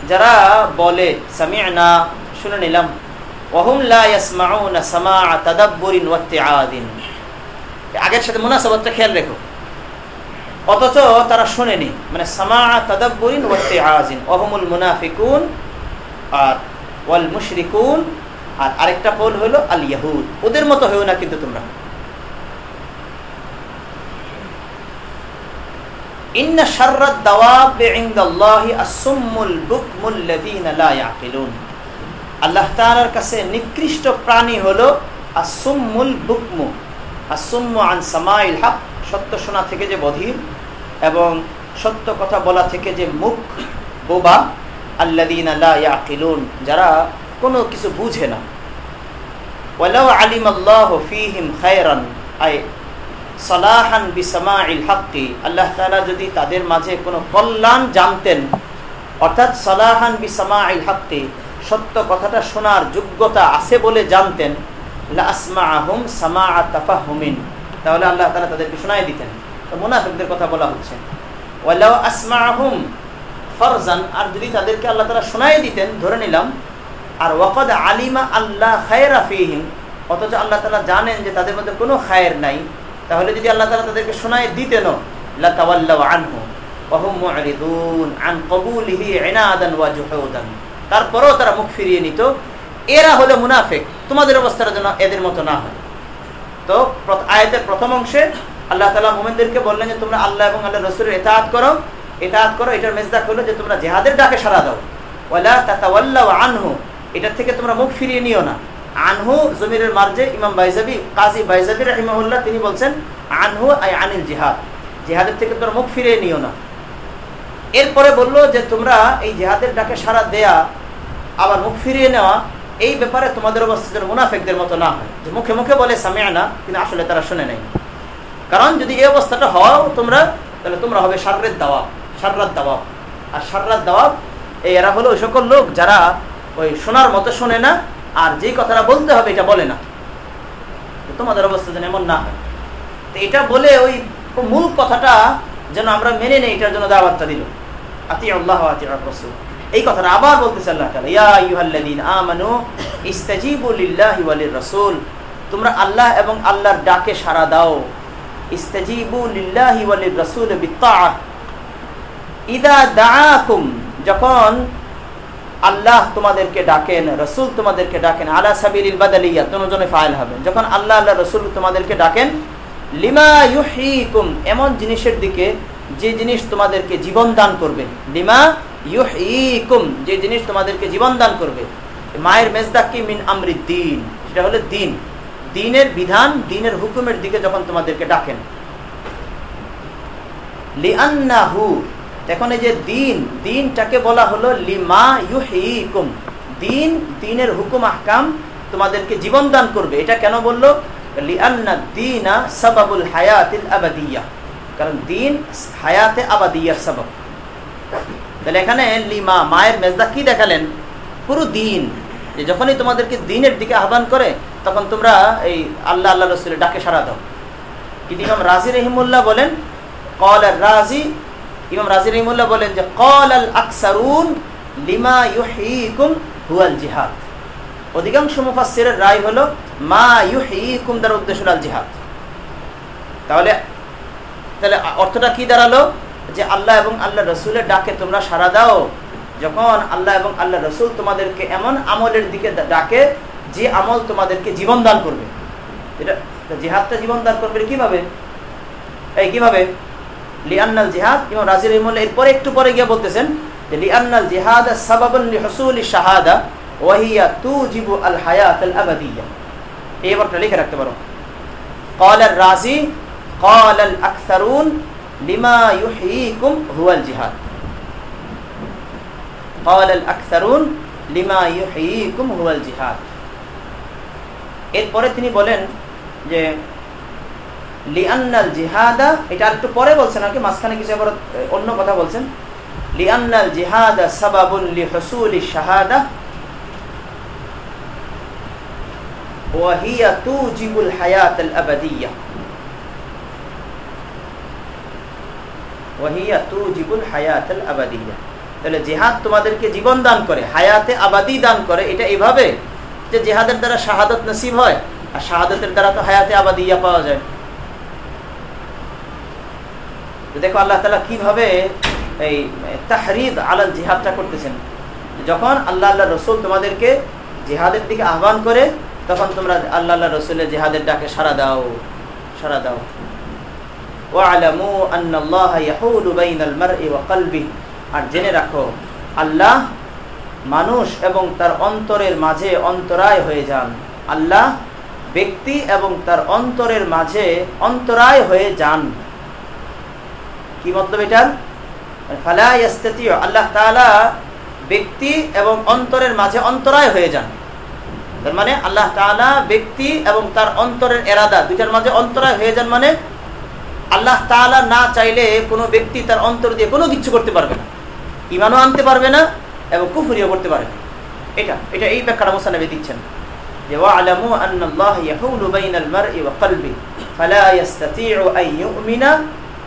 যারা বলে, সামি'না শুনে নিলাম। আগের সাথে মুনাসাবাতটা খেয়াল রেখো। অথচ তারা শোনেনি। মানে সামা'a তাদাব্বুরিন ওয়া ইত্তিআজিন ওহুমুল মুনাফিকুন আর ওয়াল মুশরিকুন আর আরেকটা পোল হলো আল ইয়াহুদ ওদের মতো হয়েও না কিন্তু তোমরা। আল্লাহ তাআলার কাছে নিকৃষ্ট প্রাণী হলো আসুম্মুল বুকমু। আসুম্মু আন সামাইল হক, সত্য শোনা থেকে যে বধির এবং সত্য কথা বলা থেকে যে মুখ, বোবা আল্লাদিন যারা কোনো কিছু বুঝে না। ওয়ালাউ আলিম আল্লাহ ফিহিম খায়রান আই সালাহান বিসামাইল হাক্কি, আল্লাহ তাআলা যদি তাদের মাঝে কোনো কল্যাণ জানতেন, অর্থাৎ সালাহান বিসামাইল হাক্কি, সত্য কথাটা শোনার যোগ্যতা আছে বলে জানতেন তাহলে আল্লাহ তালা তাদেরকে শোনাই দিতেন। তো মুনাফিকদের কথা বলা হচ্ছে। ফরজান, আর যদি তাদেরকে আল্লাহ তালা শোনাই দিতেন, ধরে নিলাম, আর ওয়াকদ আলিমা আল্লাহ খায়রা ফিহিম, অথচ আল্লাহ তালা জানেন যে তাদের মধ্যে কোনো খায়ের নাই তাহলে যদি আল্লাহ তালা তাদেরকে শোনায় দিতেন তারপরেও তারা মুখ ফিরিয়ে নিত। এরা হলো মুনাফেক। তোমাদের অবস্থার জন্য এদের মতো না হয়। তো আয়তের প্রথম অংশে আল্লাহ তালা মোমেনদেরকে বললেন যে, তোমরা আল্লাহ এবং আল্লাহ রসুল এতাহাত করো। এতাহাত করো, এটার মেজদাক হলো যে, তোমরা জেহাদের ডাকে সারা দাও। ওলা তাতাওয়াল্লা আনহু, এটার থেকে তোমরা মুখ ফিরিয়ে নিও না। আনহু জমিরের মার্জে ইমাম বাইজাবি, কাজী বাইজাবি রহিমাহুল্লাহ তিনি বলছেন, আনহু আই আনিল জিহাদ। জেহাদের থেকে তোমরা মুখ ফিরিয়ে নিও না। এরপরে বলল যে, তোমরা এই জেহাদের ডাকে সারা দেয়া, আবার মুখ ফিরিয়ে নেওয়া, এই ব্যাপারে তোমাদের অবস্থা যেন মুনাফেকদের মতো না হয়। যে মুখে মুখে বলে সামিয়া না কিন্তু আসলে তারা শুনে নেই। কারণ যদি এই অবস্থাটা হওয়াও তোমরা, তাহলে তোমরা হবে সার্রের দাওয়া সার্রাত দাওয়া আর সার্রাত দাওয়া এই এরা হলো ওই সকল লোক যারা ওই শোনার মতো শোনে না আর যেই কথাটা বলতে হবে, এটা বলে না। তোমাদের অবস্থা যেন এমন না হয়। এটা বলে ওই মূল কথাটা যেন আমরা মেনে নেই, এটার জন্য দাওয়াতটা দিল। আতি আল্লাহ আতি রসুল। এই কথাটা আবার বলতেছে আল্লাহ তোমরা আল্লাহ এবং আল্লাহর ডাকে সাড়া দাও। ইস্তাজিবু লিল্লাহি ইদা দাআকুম, যখন আল্লাহ তোমাদেরকে ডাকেন, রসুল তোমাদেরকে ডাকেন, আলা সাবিলিল বাদালিয়া, দুজনে ফাইল হবে। যখন আল্লাহ আল্লাহ রসুল তোমাদেরকে ডাকেন, লিমা ইউহীকুম, এমন জিনিসের দিকে যে জিনিস তোমাদেরকে জীবন দান করবে। লিমা ইউহীকুম, যে জিনিস তোমাদেরকে জীবন দান করবে। মায়ের মেজদাক কি? মিন আমরি দিন। সেটা হলো দিন। দিনের বিধান, দিনের হুকুমের দিকে যখন তোমাদেরকে ডাকেন। এখন এই যে দিন, দিনটাকে বলা হলো লিমা ইউহীকুম দিন, দিনের হুকুম, আহকাম তোমাদেরকে জীবন দান করবে। এটা কেন বলল? দিনা হায়াতে তাহলে এখানে লিমা, মায়ের মেজদা কি দেখালেন? পুরো দিন। যে যখনই তোমাদেরকে দিনের দিকে আহ্বান করে, তখন তোমরা এই আল্লাহ আল্লাহ রসুলের ডাকে সারা দাও। কিন্তু রাজি রহিমুল্লাহ বলেন, কল রাজি ইমাম রাজি রহিমুল্লাহ বলেন যে কল আল আকসারুন লিমা ইউহিকুম হুয়াল জিহাদ। অধিকাংশ মুফাসসিরের রায় হলো, মা ইউহিকুম দ্বারা উদ্দেশ্য আল জিহাদ। তাহলে তাহলে অর্থটা কি দাঁড়াল? যে আল্লাহ এবং আল্লাহ রসুলের ডাকে তোমরা সারা দাও। যখন আল্লাহ এবং আল্লাহ রসুল তোমাদেরকে এমন আমলের দিকে ডাকে, যে আমল তোমাদেরকে জীবন দান করবে। এটা, জিহাদটা জীবন দান করবে কীভাবে? এই কীভাবে? লিয়ান্নাল জিহাদ এবং রাজির রহমুল্লাহ এরপরে একটু পরে গিয়ে বলতেছেন যে লিয়ান্নাল জিহাদ সাবাবুল হসুল শাহাদা ওয়াহিয়া তুজিবু আল হায়াত আল আবাদিয়া এই ব্যাপারটা লিখে রাখতে পারো قال الرازي قال الأكثرون لما يحييكم هو الجهاد قال الأكثرون لما يحييكم هو الجهاد এরপরে তিনি বলেন যে জিহাদা, এটা একটু পরে বলছেন আর কি, মাঝখানে কিছু আবার অন্য কথা বলছেন। জিহাদা লি শাহাদা। ওয়াহিয়া তুজিবুল হায়াত আল আবাদিয়া ওয়াহিয়া তুজিবুল হায়াত আল আবাদিয়া। তাহলে জেহাদ তোমাদেরকে জীবন দান করে, হায়াতে আবাদি দান করে, এটা এভাবে যে জেহাদের দ্বারা শাহাদত নসিব হয়, আর শাহাদতের দ্বারা তো হায়াতে আবাদিয়া পাওয়া যায়। দেখো আল্লাহ তালা কীভাবে এই তাহরিদ আলাল জিহাদটা করতেছেন। যখন আল্লাহ আল্লাহ রসুল তোমাদেরকে জিহাদের দিকে আহ্বান করে, তখন তোমরা আল্লাহ আল্লাহ রসুলের জিহাদের ডাকে সারা দাও সারা দাও। আর জেনে রাখো, আল্লাহ মানুষ এবং তার অন্তরের মাঝে অন্তরায় হয়ে যান। আল্লাহ ব্যক্তি এবং তার অন্তরের মাঝে অন্তরায় হয়ে যান। কি মতলব এটা? ইয়াস্তাতিউ, আল্লাহ তাআলা ব্যক্তি এবং অন্তরের মাঝে অন্তরায় হয়ে যান। তার মানে আল্লাহ তাআলা ব্যক্তি এবং তার অন্তরের এরাদা দুইটার মাঝে অন্তরায় হয়ে যান মানে আল্লাহ তাআলা না চাইলে কোনো ব্যক্তি তার অন্তর দিয়ে কোনো কিছু করতে পারবে না। ইমানও আনতে পারবে না এবং কুফরিও করতে পারবে এটা এটা এই ব্যাখ্যাটা মোসানবী দিচ্ছেন। যে ওয়ালামু ওয়া কলবি ফালা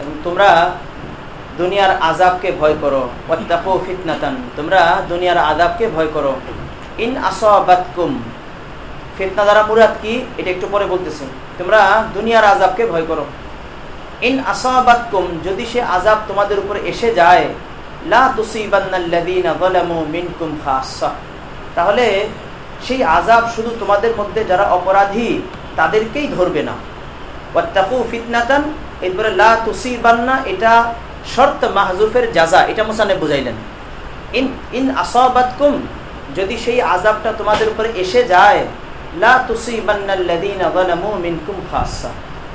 এবং তোমরা দুনিয়ার আযাবকে ভয় করো। ফিতনাতান। তোমরা দুনিয়ার আযাবকে ভয় করো। ইন ফিতনা দ্বারা মুরাদ কি? এটা একটু পরে বলতেছি। তোমরা দুনিয়ার আযাবকে ভয় করো। ইন আসাবাতকুম। যদি সে আযাব তোমাদের উপর এসে যায়, লা তুসিবান্নাল্লাযীনা যালামু মিনকুম খাসসা তাহলে সেই আজাব শুধু তোমাদের মধ্যে যারা অপরাধী, তাদেরকেই ধরবে না। এরপরে লা তুসিবান্না, এটা শর্ত মাহজুফের জাজা এটা মোসানে বুঝাইলেন। ইন ইন আসাবাতকুম, যদি সেই আযাবটা তোমাদের উপরে এসে যায়, লা তুসিবান্নাল্লাযীনা যালামু মিনকুম খাসসা।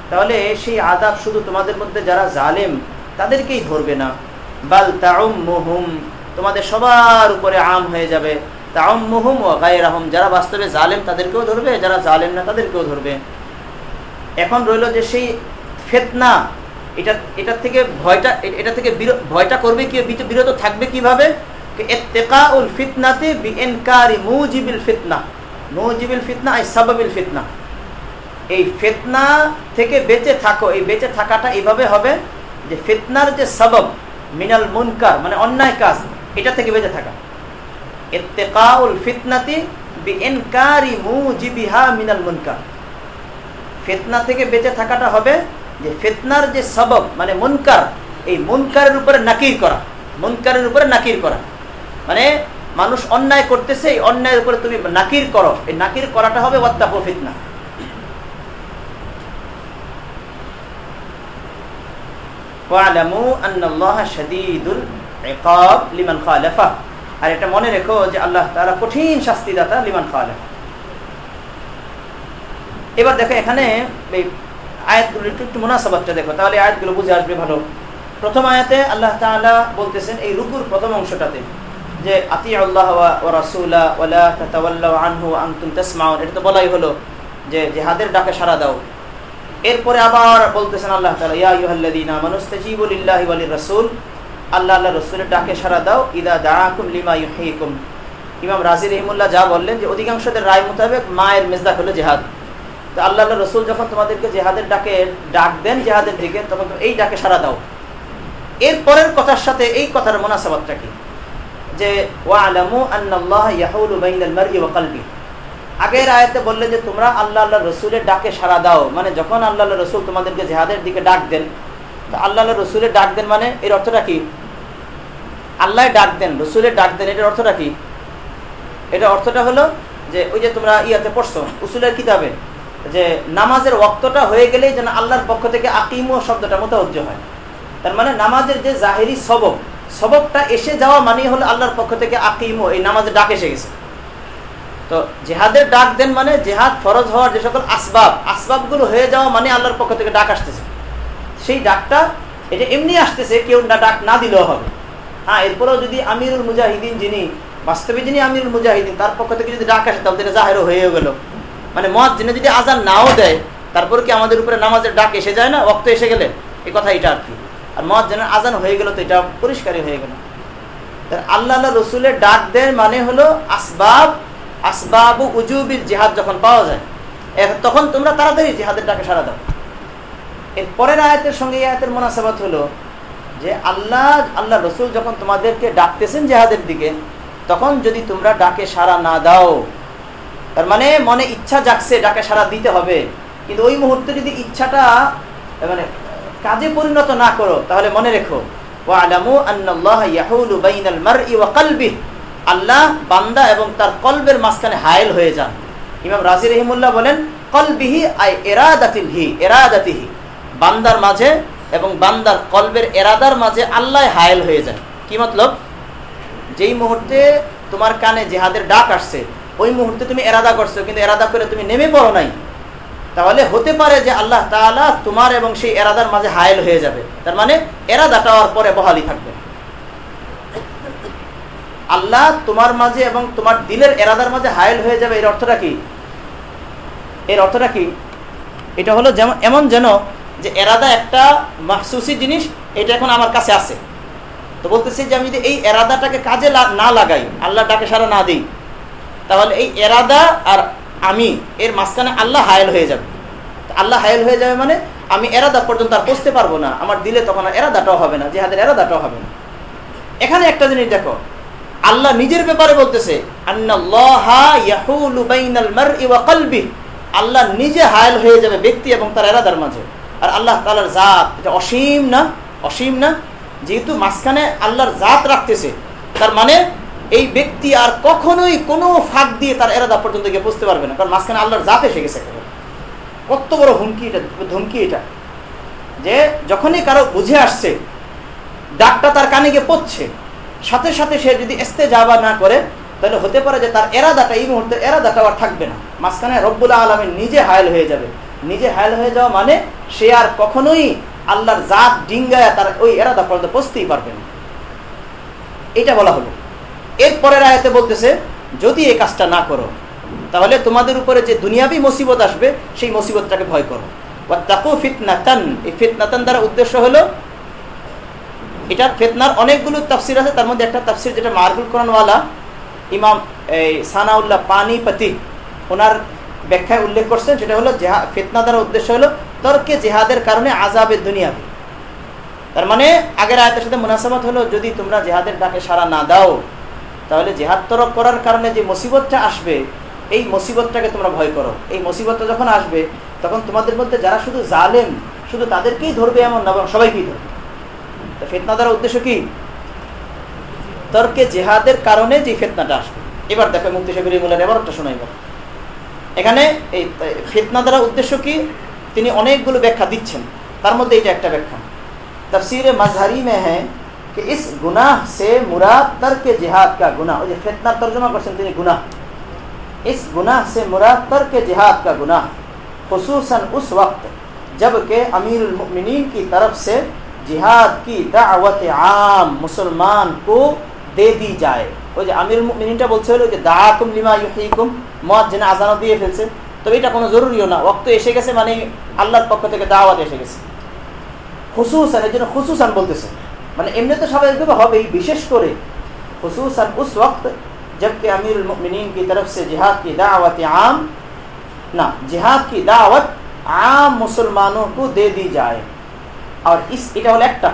তাহলে সেই আজাব শুধু তোমাদের মধ্যে যারা জালেম, তাদেরকেই ধরবে না। বাল তাউম্মুহুম, তোমাদের সবার উপরে আম হয়ে যাবে। তাউম্মুহুম ও গায়রাহুম। যারা বাস্তবে জালেম, তাদেরকেও ধরবে, যারা জালেম না, তাদেরকেও ধরবে। এখন রইল যে সেই ফেতনা, এটা এটা থেকে ভয়টা, এটা থেকে ভয়টা করবে কি, বিরত থাকবে কীভাবে? ফিতনাতে এই ফেতনা থেকে বেঁচে থাকো, এই বেঁচে থাকাটা হবে যে ফেতনার যে মানে অন্যায় কাজ, এটা থেকে বেঁচে থাকা। ইত্তেকাউল ফিতনাতি বিএনকারি মুজিবিহা মিনাল মুনকার। ফেতনা থেকে বেঁচে থাকাটা হবে যে ফেতনার যে সবব মানে মুনকার, এই মুনকারের উপরে নাকির করা, মুনকারের উপরে নাকির করা। মানে মানুষ অন্যায় করতেছে, এই অন্যায়ের উপরে তুমি নাকির করো, এই নাকির করাটা হবে ওয়াত্তাকু ফিতনা। আর এটা মনে রেখো যে আল্লাহ তারা কঠিন শাস্তিদাতা লিমান খালেফা এবার দেখো এখানে এই আয়াতগুলো একটু একটু মোনাসাবাদটা দেখো, তাহলে আয়াতগুলো বুঝে আসবে ভালো। প্রথম আয়াতে আল্লাহ তাআলা বলতেছেন এই রুকুর প্রথম অংশটাতে যে আতি আল্লাহ ও রাসুলা ওলা তাওয়াল্লাহ আনহু আনতুম তাসমাউন। এটা তো বলাই হলো যে, জেহাদের ডাকে সাড়া দাও। এরপরে আবার বলতেছেন আল্লাহ তাআলা, ইয়া আইয়ুহাল্লাযীনা আমানুস্তাজীবু লিল্লাহি ওয়া লির-রাসূল আল্লাহ আল্লাহ রাসূলের ডাকে সারা দাও, ইদা দাঁড়াকুম লিমা ইউহয়িকুম ইমাম রাজি রহিমুল্লাহ যা বললেন যে অধিকাংশদের রায় মোতাবেক মায়ের মেজদাক হলো জেহাদ। তো আল্লাহ আল্লাহ রসুল যখন তোমাদেরকে জেহাদের ডাকে ডাক দেন জেহাদের দিকে, তখন এই ডাকে সারা দাও। এর পরের কথার সাথে এই কথার মোনাসাবাদটা কি? যে, ওয়ালামু আগের আয়াতে বললেন যে, তোমরা আল্লাহ আল্লাহ রসুলের ডাকে সারা দাও। মানে যখন আল্লাহ রসুল তোমাদেরকে জেহাদের দিকে ডাক দেন আল্লাহ রসুলের ডাক দেন মানে এর অর্থটা কি? আল্লাহ ডাক দেন, রসুলের ডাক দেন, এটার অর্থটা কি? এটা অর্থটা হলো যে ওই যে তোমরা ইয়াতে পড়ছো, উসুলের কিতাবে, যে নামাজের ওক্তটা হয়ে গেলেই যেন আল্লাহর পক্ষ থেকে আকিম শব্দটা মোতাবজ্জ হয়। তার মানে নামাজের যে জাহেরি সবক সবকটা এসে যাওয়া মানে হলো আল্লাহর পক্ষ থেকে আকিম, এই নামাজের ডাক এসে গেছে। তো জেহাদের ডাক দেন মানে জেহাদ ফরজ হওয়ার যে সকল আসবাব, আসবাবগুলো হয়ে যাওয়া মানে আল্লাহর পক্ষ থেকে ডাক আসতেছে। সেই ডাকটা, এটা এমনি আসতেছে, কেউ না, ডাক না দিলেও হবে। হ্যাঁ এরপরেও যদি আমিরুল মুজাহিদিন যিনি, বাস্তবে যিনি আমিরুল মুজাহিদিন, তার পক্ষ থেকে যদি ডাক আসে, তাহলে এটা জাহেরও হয়ে গেল। মানে মত যিনি যদি আজান নাও দেয় তারপর কি আমাদের উপরে নামাজের ডাক এসে যায় না? রক্ত এসে গেলে? এই কথা এটা আর কি। আর মত যেন আজান হয়ে গেল তো এটা পরিষ্কারই হয়ে গেল। আল্লাহ রসুলের ডাক দেয় মানে হলো আসবাব আসবাব উজুবির জেহাদ যখন পাওয়া যায় তখন তোমরা তাড়াতাড়ি জেহাদের ডাকে সারা দাও। এর পরের আয়াতের সঙ্গে এই আয়াতের মোনাসাবাত হলো যে আল্লাহ আল্লাহ রসুল যখন তোমাদেরকে ডাকতেছেন জেহাদের দিকে, তখন যদি তোমরা ডাকে সারা না দাও, তার মানে মনে ইচ্ছা জাগছে ডাকে সারা দিতে হবে। কিন্তু ওই মুহূর্তে যদি ইচ্ছাটা মানে কাজে পরিণত না করো, তাহলে মনে রেখো আল্লাহ বান্দা এবং তার কলবের মাঝখানে হায়েল হয়ে যান। ইমাম রাজি রহিমুল্লাহ বলেন, কলবিহি আই এরাদাতিহি এরাদাতিহি বান্দার মাঝে এবং বান্দার কলবের এরাদার মাঝে আল্লাহ হায়েল হয়ে যায় কি মতলব? যেই মুহূর্তে তোমার কানে জেহাদের ডাক আসছে, ওই মুহূর্তে তুমি এরাদা করছ, কিন্তু এরাদা করে তুমি নেমে পড়ো নাই। তাহলে হতে পারে যে আল্লাহ তালা তোমার এবং সেই এরাদার মাঝে হায়েল হয়ে যাবে। তার মানে এরাদাটা আর পরে বহালি থাকবে। আল্লাহ তোমার মাঝে এবং তোমার দিলের এরাদার মাঝে হায়েল হয়ে যাবে, এর অর্থটা কি? এর অর্থটা কি? এটা হলো যেমন এমন যেন যে এরাদা একটা মাহসুসি জিনিস, এটা এখন আমার কাছে আছে। তো বলতেছি যে আমি যদি এই এরাদাটাকে কাজে না লাগাই, আল্লাহ ডাকে সারা না দিই, তাহলে এই এরাদা আর আমি, এর মাঝখানে আল্লাহ হায়েল হয়ে যাবে। আল্লাহ হায়েল হয়ে যাবে মানে আমি এরাদা পর্যন্ত আর পৌঁছতে পারব না, আমার দিলে তখন এরাদাটাও হবে না, জেহাদের এরাদাটাও হবে না। এখানে একটা জিনিস দেখো, আল্লাহ নিজের ব্যাপারে বলতেছে আল্লাহ নিজে হায়াল হয়ে যাবে ব্যক্তি এবং তার এরাদার মাঝে। আর আল্লাহ তালার জাত, এটা অসীম না? অসীম না? যেহেতু মাঝখানে আল্লাহর জাত রাখতেছে, তার মানে এই ব্যক্তি আর কখনোই কোনো ফাঁক দিয়ে তার এরাদা পর্যন্ত গিয়ে বুঝতে পারবে না, কারণ মাঝখানে আল্লাহর জাত এসে গেছে কত বড় হুমকি এটা, ধমকি এটা। যে যখনই কারও বুঝে আসছে, ডাকটা তার কানে গিয়ে পড়ছে, সাথে সাথে সে যদি এসতে যাবা না করে, তাহলে হতে পারে যে তার এরাদাটা এই মুহূর্তে এরাদাটা আর থাকবে না। মাঝখানে রব্বুল্লাহ আলমী নিজে হায়াল হয়ে যাবে। নিজে হায়াল হয়ে যাওয়া মানে সে আর কখনোই আল্লাহর জাত ডিঙ্গায় তার ওই এরাদা পর্যন্ত পৌঁছতেই পারবেন এটা বলা হলো। এর পরের আয়াতে বলতেছে, যদি এই কাজটা না করো, তাহলে তোমাদের উপরে যে দুনিয়াবি মুসিবত আসবে, সেই মুসিবতটাকে ভয় করো। তাকু ফিতনাতান। এই ফিতনাতান দ্বারা উদ্দেশ্য হলো, এটার ফেতনার অনেকগুলো তাফসির আছে, তার মধ্যে একটা তাফসির যেটা মারবুল কোরআনওয়ালা ইমাম এই সানাউল্লাহ পানিপতি, ওনার ব্যাখ্যায় উল্লেখ করছেন, সেটা হলো ফেতনা দ্বারা উদ্দেশ্য হলো তর্কে জেহাদের কারণে আজাবের দুনিয়াবে তার মানে আগের আয়তের সাথে মুনাসাবাত হলো, যদি তোমরা জেহাদের ডাকে সারা না দাও, তাহলে জেহাদ তরক করার কারণে যে মুসিবতটা আসবে, এই মুসিবতটাকে তোমরা ভয় করো। এই মুসিবতটা যখন আসবে, তখন তোমাদের মধ্যে যারা শুধু জালেম, শুধু তাদেরকেই ধরবে এমন না সবাইকেই ধরবে। তো ফেতনা দ্বারা উদ্দেশ্য কি? তর্কে জেহাদের কারণে যে ফেতনাটা আসবে। এবার দেখো মুক্তি এবার একটা শোনাই এখানে এই ফিতনা দ্বারা উদ্দেশ্য কি তিনি অনেকগুলো ব্যাখ্যা দিচ্ছেন তার মধ্যে এটা একটা ব্যাখ্যা তফসির মাঝহারি মে হ্যাঁ कि इस गुनाह से मुराद तर्क जिहाद का गुनाह और ये फितना तर्जुमा कर गुनाह इस गुनाह से मुराद तर्क जिहाद का गुनाह खसूस उस वक्त जबकि अमीरमिन की तरफ से जिहाद की दावत आम मुसलमान को दे दी जाए ওই যে আমির মিনিটা বলছে হলো যে দাকুম লিমা ইউহিকুম মত জেনে আজানও দিয়ে ফেলছে তবে এটা কোনো জরুরিও না ওয়াক্ত এসে গেছে মানে আল্লাহর পক্ষ থেকে দাওয়াত এসে গেছে খুসুসান এর জন্য খুসুসান বলতেছে মানে এমনি তো স্বাভাবিকভাবে হবেই বিশেষ করে খুসুসান উস ওয়াক্ত जबकि अमीर मुमिनीन की तरफ से जिहाद की दावत आम ना जिहाद की दावत आम मुसलमानों को दे दी जाए और इस এটা হলো একটা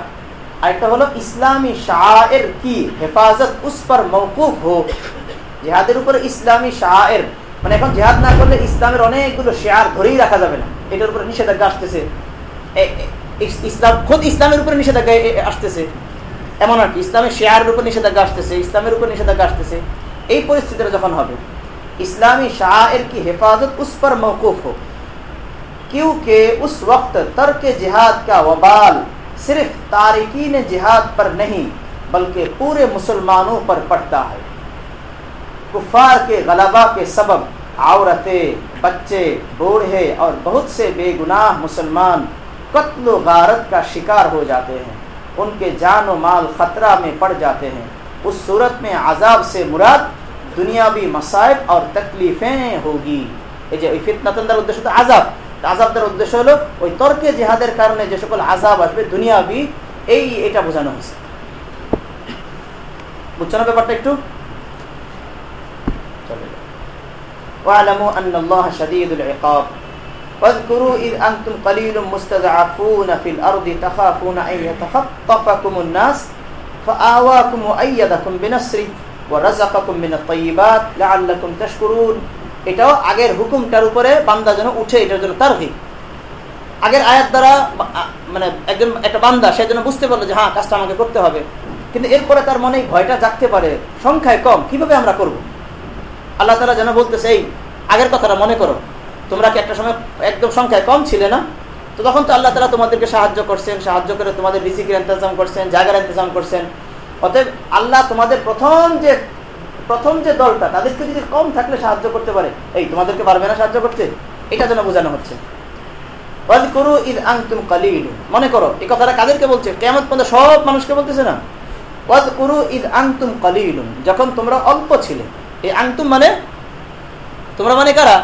আরেকটা হলো ইসলামী শায়ের কি হেফাজত উস পর মৌকুফ হো জেহাদের উপরে ইসলামী শায়ের مطلب جہاد نہ کر لے اسلامیہ شعر ہی رکھا جائے نا خود اسلام کے اوپر آتے سے ایمن ہے اسلام کے شعر نشے آتے سے اسلام کے یہ پرستتی جہاں ہو اسلامی شاعر کی حفاظت اس پر موقف ہو کیونکہ اس وقت ترک جہاد کا وبال صرف تارکین جہاد پر نہیں بلکہ پورے مسلمانوں پر پڑتا ہے कुफार के गलबा के सबब औरतें बच्चे बूढ़े और बहुत से बेगुनाह मुसलमान कत्ल गारत का शिकार हो जाते हैं उनके जान व माल खतरा में पड़ जाते हैं उस सूरत में अजाब से मुराद दुनियावी मसाइब और तकलीफें होगी এই যে ওই ফিতনাতন্দার উদ্দেশ্য তো আজাব আজাবদার উদ্দেশ্য হলো ওই তর্কে জেহাদের কারণে যে সকল আজাব আসবে দুনিয়াবি এই এটা বোঝানো হয়েছে বুঝছো না ব্যাপারটা একটু واعلموا أن الله شديد العقاب واذكروا إذ أنتم قليل مستضعفون في الأرض تخافون أن يتخطفكم الناس فآواكم وأيدكم بنصره ورزقكم من الطيبات لعلكم تشكرون এটাও আগের হুকুমটার উপরে বান্দা যেন উঠে এটার জন্য তারহি আগের আয়াত দ্বারা মানে একজন একটা বান্দা সে যেন বুঝতে পারলো যে হ্যাঁ কাজটা আমাকে করতে হবে কিন্তু এরপরে তার মনে ভয়টা জাগতে পারে সংখ্যায় কম কিভাবে আমরা করব আল্লাহ তালা যেন বলতেছে, এই, আগের কথাটা মনে করো। তোমরা কি একটা সময় একদম সংখ্যায় কম ছিলে না? তো তখন তো আল্লাহ তালা তোমাদেরকে সাহায্য করছেন, সাহায্য করে তোমাদের রিজিকের ইন্তজাম করছেন, জায়গার ইন্তজাম করছেন। অতএব আল্লাহ তোমাদের প্রথম যে প্রথম যে দলটা, তাদেরকে যদি কম থাকলে সাহায্য করতে পারে, এই, তোমাদেরকে পারবে না সাহায্য করতে? এটা যেন বোঝানো হচ্ছে। মনে করো, এই কথাটা কাদেরকে বলছে? কেমন পর্যন্ত সব মানুষকে বলতেছে না? ওয়াদ যখন তোমরা অল্প ছিলে এই আংতুম মানে? তোমরা মানে কারা?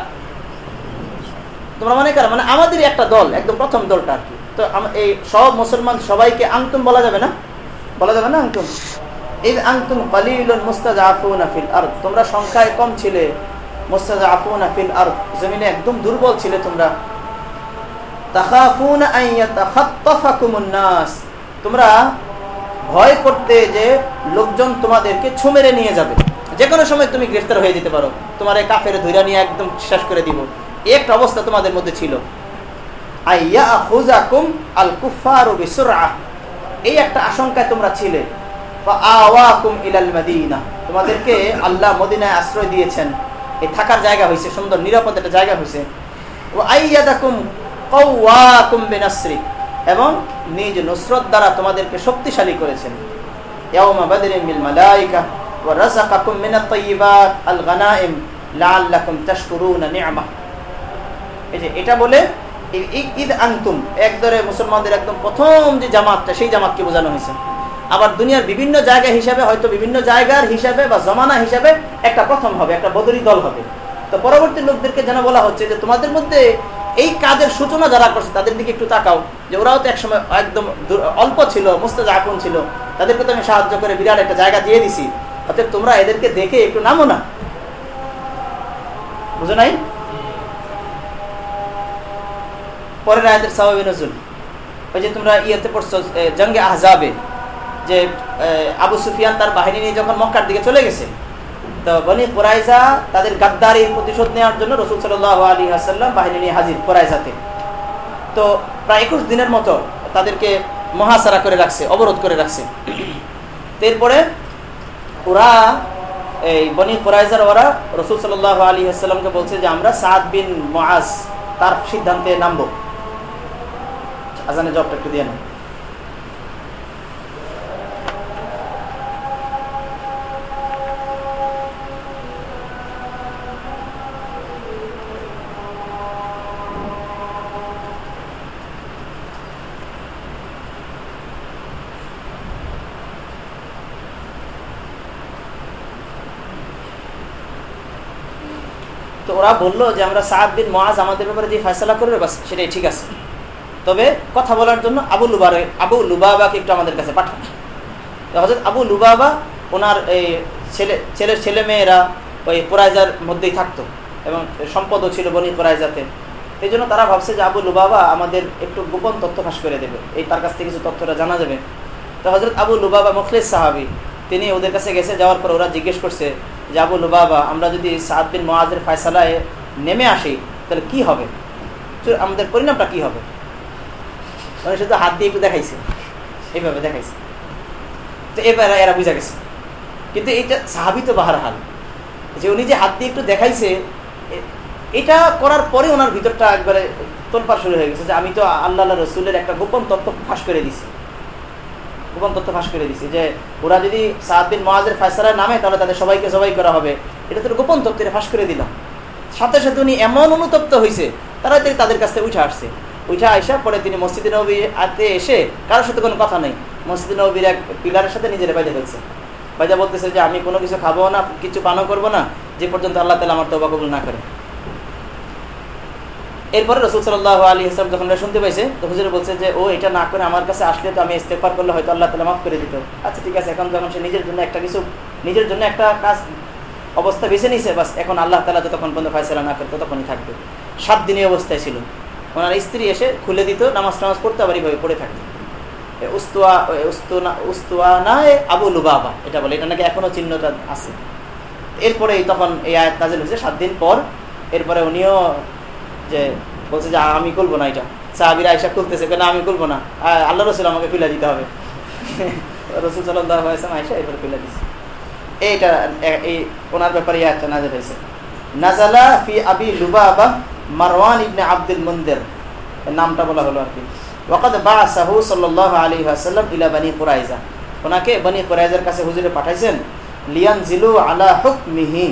তোমরা মানে কারা? মানে একটা দল, একদম প্রথম দলটা আর কি। তো এই সব মুসলমান সবাইকে আংতুম বলা যাবে না? বলা যাবে না আংতুম ঈদ আংতুম কালিলুন মুস্তাজাফুনা ফিল আরদ। তোমরা সংখ্যায় কম ছিলে, মুস্তাজাফুনা ফিল আরদ। জমিনে একদম দুর্বল ছিলে তোমরা। তোমরা ভয় করতে যে লোকজন তোমাদেরকে ছুমেরে নিয়ে যাবে। যে কোনো সময় তুমি গ্রেফতার হয়ে যেতে পারো। তোমার এই কাফের ধৈরা নিয়ে একদম শেষ করে দিব। একটা অবস্থা তোমাদের মধ্যে ছিল। এই একটা আশঙ্কায় তোমরা ছিলে। তোমাদেরকে আল্লাহ মদিনায় আশ্রয় দিয়েছেন। এই থাকার জায়গা হয়েছে সুন্দর, নিরাপদ একটা জায়গা হয়েছে ও আইয়াদাকুম বিনাসরি। এবং নিজ নুসরত দ্বারা তোমাদেরকে শক্তিশালী করেছেন। মিনাত তাইয়্যিবাত আল গানাইম লাআল্লাকুম তাশকুরুনা নি'মা এই যে এটা বলে ঈদ আনতুম, একদরে মুসলমানদের একদম প্রথম যে জামাতটা, সেই জামাতকে বোঝানো হয়েছে। আবার দুনিয়ার বিভিন্ন জায়গা হিসাবে, হয়তো বিভিন্ন জায়গার হিসাবে বা জমানা হিসাবে একটা প্রথম হবে, একটা বদরি দল হবে। তো পরবর্তী লোকদেরকে যেন বলা হচ্ছে যে তোমাদের মধ্যে এই কাজের সূচনা যারা করছে, তাদের দিকে একটু তাকাও। যে ওরাও তো একসময় একদম অল্প ছিল মুস্তাজ আপন ছিল। তাদেরকে তো আমি সাহায্য করে বিরাট একটা জায়গা দিয়ে দিছি। অর্থাৎ তোমরা এদেরকে দেখে একটু নামো না। বুঝো নাই? পরের আয়াতের সাহাবি নজরুল ওই যে তোমরা ইয়েতে পড়ছো জঙ্গে আহজাবে, যে আবু সুফিয়ান তার বাহিনী নিয়ে যখন মক্কার দিকে চলে গেছে, তো বনি কোরাইজা তাদের গাদ্দারির প্রতিশোধ নেওয়ার জন্য রসুল সাল আলী আসাল্লাম বাহিনী নিয়ে হাজির কোরাইজাতে তো প্রায় একুশ দিনের মতো তাদেরকে মহাসারা করে রাখছে, অবরোধ করে রাখছে। এরপরে ওরা, এই বনি কোরাইজার ওরা রসুল সাল্লাহ আলী আসসালামকে বলছে যে আমরা সাদ বিন মহাজ তার সিদ্ধান্তে নামবো। আজানের জবটা একটু দিয়ে নেন তো ওরা বলল যে আমরা সাত দিন মহাজ আমাদের ব্যাপারে যে ফয়সলা করবে বাস সেটাই ঠিক আছে। তবে কথা বলার জন্য আবু লুবারে আবু লুবাবাকে একটু আমাদের কাছে পাঠান। হজরত আবু লুবাবা, ওনার এই ছেলে, ছেলের ছেলে মেয়েরা ওই কোরাইজার মধ্যেই থাকতো এবং সম্পদও ছিল বনি কোরাইজাতে। এই জন্য তারা ভাবছে যে আবু লুবাবা আমাদের একটু গোপন তথ্য ফাঁস করে দেবে। এই তার কাছ থেকে কিছু তথ্যটা জানা যাবে। তো হজরত আবু লুবাবা মুখলিস সাহাবি, তিনি ওদের কাছে গেছে, যাওয়ার পর ওরা জিজ্ঞেস করছে যে আবু লুবাবা, আমরা যদি সাত বিন মহাজের ফয়সালায় নেমে আসি, তাহলে কি হবে? আমাদের পরিণামটা কি হবে? মানে শুধু হাত দিয়ে একটু দেখাইছে। এইভাবে দেখাইছে। তো এবার এরা বুঝা গেছে। কিন্তু এটা সাহাবি তো বাহার হাল যে উনি যে হাত দিয়ে একটু দেখাইছে এটা করার পরে ওনার ভিতরটা একবারে তোলপার শুরু হয়ে গেছে যে আমি তো আল্লাহ রসুলের একটা গোপন তত্ত্ব ফাঁস করে দিছি গোপন তথ্য ফাঁস করে দিছি যে ওরা যদি সাত দিন মহাজের ফায়সালার নামে, তাহলে তাদের সবাইকে সবাই করা হবে। এটা তো গোপন এটা ফাঁস করে দিলাম। সাথে সাথে উনি এমন অনুতপ্ত হয়েছে তারা তাদের কাছ উঠে আসছে। উঠে আসা পরে তিনি মসজিদে নবী আতে এসে কারোর সাথে কোনো কথা নেই, মসজিদে নবীর এক পিলারের সাথে নিজের বাইরে ফেলছে। বাইজা বলতেছে যে, আমি কোনো কিছু খাব না, কিছু পানও করব না, যে পর্যন্ত আল্লাহ তালা আমার তোবা কবুল না করে। এরপরে রসুল সাল্লাহ আলী ইসলাম যখন শুনতে পাইছে, তো বলছে যে, ও, এটা না করে আমার কাছে আসলে তো আমি ইস্তেফার করলে হয়তো আল্লাহ তালা মাফ করে দিত। আচ্ছা ঠিক আছে, এখন যখন সে নিজের জন্য একটা কিছু, নিজের জন্য একটা কাজ, অবস্থা বেছে নিছে, বাস এখন আল্লাহ তালা যতক্ষণ পর্যন্ত ফাইসলা না করে ততক্ষণই থাকবে। সাত দিনই অবস্থায় ছিল। ওনার স্ত্রী এসে খুলে দিত, নামাজ টামাজ পড়তে আবার এইভাবে পড়ে থাকতো। উস্তুয়া উস্তুয়া না আবু লুবাবা, এটা বলে, এটা নাকি এখনও চিহ্নটা আছে। এরপরে তখন এই আয়াত নাজিল হয়েছে সাত দিন পর। এরপরে উনিও যে বলছে যে আমি করব না এটা। সাহাবিরা আইসা খুলতেছে, কেন আমি করব না? আল্লাহ রসুল আমাকে খুলে দিতে হবে। রসুল সাল্লাহ আইসা এরপরে খুলে দিচ্ছে এইটা এই, ওনার ব্যাপারে আয়াতটা নাজিল হয়েছে। নাজালা ফি আবি লুবাবা মারওয়ান ইবনে আব্দুল মুন্দের। নামটা বলা হলো আর কি ওয়াকাদ বাসাহু সাল্লাল্লাহু আলাইহি ওয়াসাল্লাম ইলা বানি কুরাইজা ওনাকে বানি কুরাইজার কাছে হুজুরে পাঠাইছেন লিয়ান জিলু আলা হুকমিহি।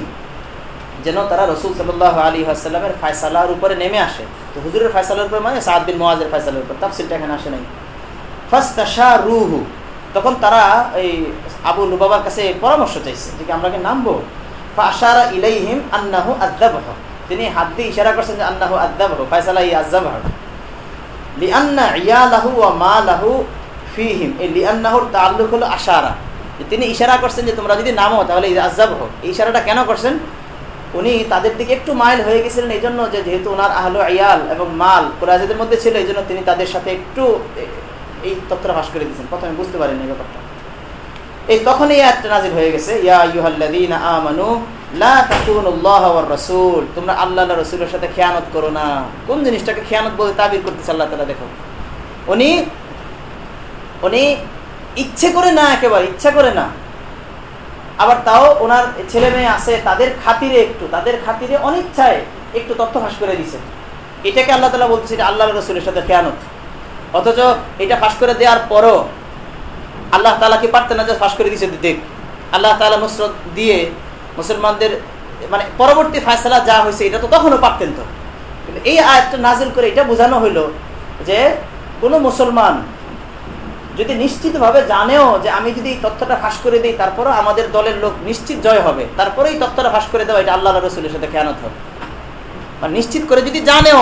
যেন তারা রসুল সাল্লাহ আলী আসাল্লামের ফায়সালার উপরে নেমে আসে। তো হুজুরের ফায়সালার উপরে মানে সাদ বিন মোয়াজের ফায়সালার উপর তাফসিলটা এখানে আসে নাই। ফার্স্ট রুহু তখন তারা এই আবু লুবাবার কাছে পরামর্শ চাইছে যে আমরা কি নামবো? ফাশারা ইলাইহিম আন্নাহু আযাবহ তিনি হাত দিয়ে ইশারা করছেন যে আন্নাহু আযাবহ ফায়সালা ই আযাবহ লিআন্না ইয়ালাহু ওয়া মালাহু ফিহিম, এই লিআন্নাহুর তাআল্লুক হলো আশারা। তিনি ইশারা করছেন যে তোমরা যদি নামো তাহলে আযাবহ এই ইশারাটা কেন করছেন? উনি তাদের দিকে একটু মাইল হয়ে গেছিলেন এই জন্য যেহেতু ওনার আহলো আয়াল এবং মাল কোরআদের মধ্যে ছিল এই জন্য তিনি তাদের সাথে একটু এই তথ্যটা ফাঁস করে দিয়েছেন। প্রথমে বুঝতে পারেন এই ব্যাপারটা। এই তখন এই আয়াতটা নাজির হয়ে গেছে তোমরা আল্লাহ রাসূলের সাথে খেয়ানত করো না। কোন জিনিসটাকে খেয়ানত বলে তাবির করতেছে আল্লাহ তাআলা, দেখো। উনি উনি ইচ্ছে করে না, একেবারে ইচ্ছা করে না আবার তাও ওনার ছেলে মেয়ে আছে, তাদের খাতিরে একটু, তাদের খাতিরে অনিচ্ছায় একটু তথ্য ফাঁস করে দিছে। এটাকে আল্লাহ তালা বলছে বলতেছে আল্লাহ রসুলের সাথে খেয়ানত। অথচ এটা ফাঁস করে দেওয়ার পরও আল্লাহ তালা কি পারতেন না যে ফাঁস করে দিছে দেখ। আল্লাহ তালা নুসরত দিয়ে মুসলমানদের মানে পরবর্তী ফায়সলা যা হয়েছে এটা তো তখনও পারতেন তো। এই আয়াতটা নাজিল করে এটা বোঝানো হইল যে কোনো মুসলমান যদি নিশ্চিতভাবে জানেও যে আমি যদি এই তথ্যটা ফাঁস করে দিই, তারপরও আমাদের দলের লোক নিশ্চিত জয় হবে। তারপরে এই তথ্যটা ফাঁস করে দেওয়া, এটা আল্লাহ রসুলের সাথে খেয়ানত হবে। আর নিশ্চিত করে যদি জানেও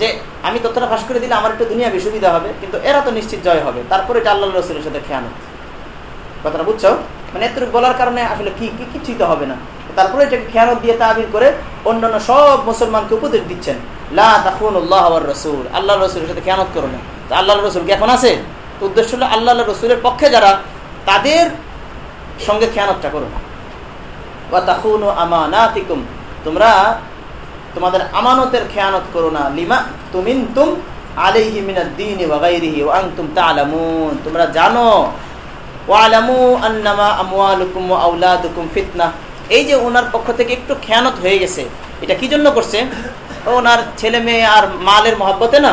যে আমি তথ্যটা ফাঁস করে দিলে আমার একটু দুনিয়া সুবিধা হবে, কিন্তু এরা তো নিশ্চিত জয় হবে তারপরে এটা আল্লাহ রসুলের সাথে খেয়ানত। কথাটা বুঝছ? মানে এত বলার কারণে আসলে কি কি কিছুই তো হবে না। তারপরে এটাকে খেয়ানত দিয়ে তাবির করে অন্যান্য সব মুসলমানকে উপদেশ দিচ্ছেন। লা তাকুন আল্লাহ রসুল আল্লাহ রসুলের সাথে খেয়ানত করো না। আল্লাহ রসুল কি এখন আছে? উদ্দেশ্য হলো আল্লাহ রসুলের পক্ষে যারা, তাদের সঙ্গে খেয়ানতটা করো। না আমানাতিকুম, তোমরা তোমাদের আমানতের খেয়ানত করো না। লিমা তুমিন তুম তোমরা জানো ওয়া ফিতনা। এই যে ওনার পক্ষ থেকে একটু খেয়ানত হয়ে গেছে, এটা কি জন্য করছে? ওনার ছেলে মেয়ে আর মালের মহব্বতে না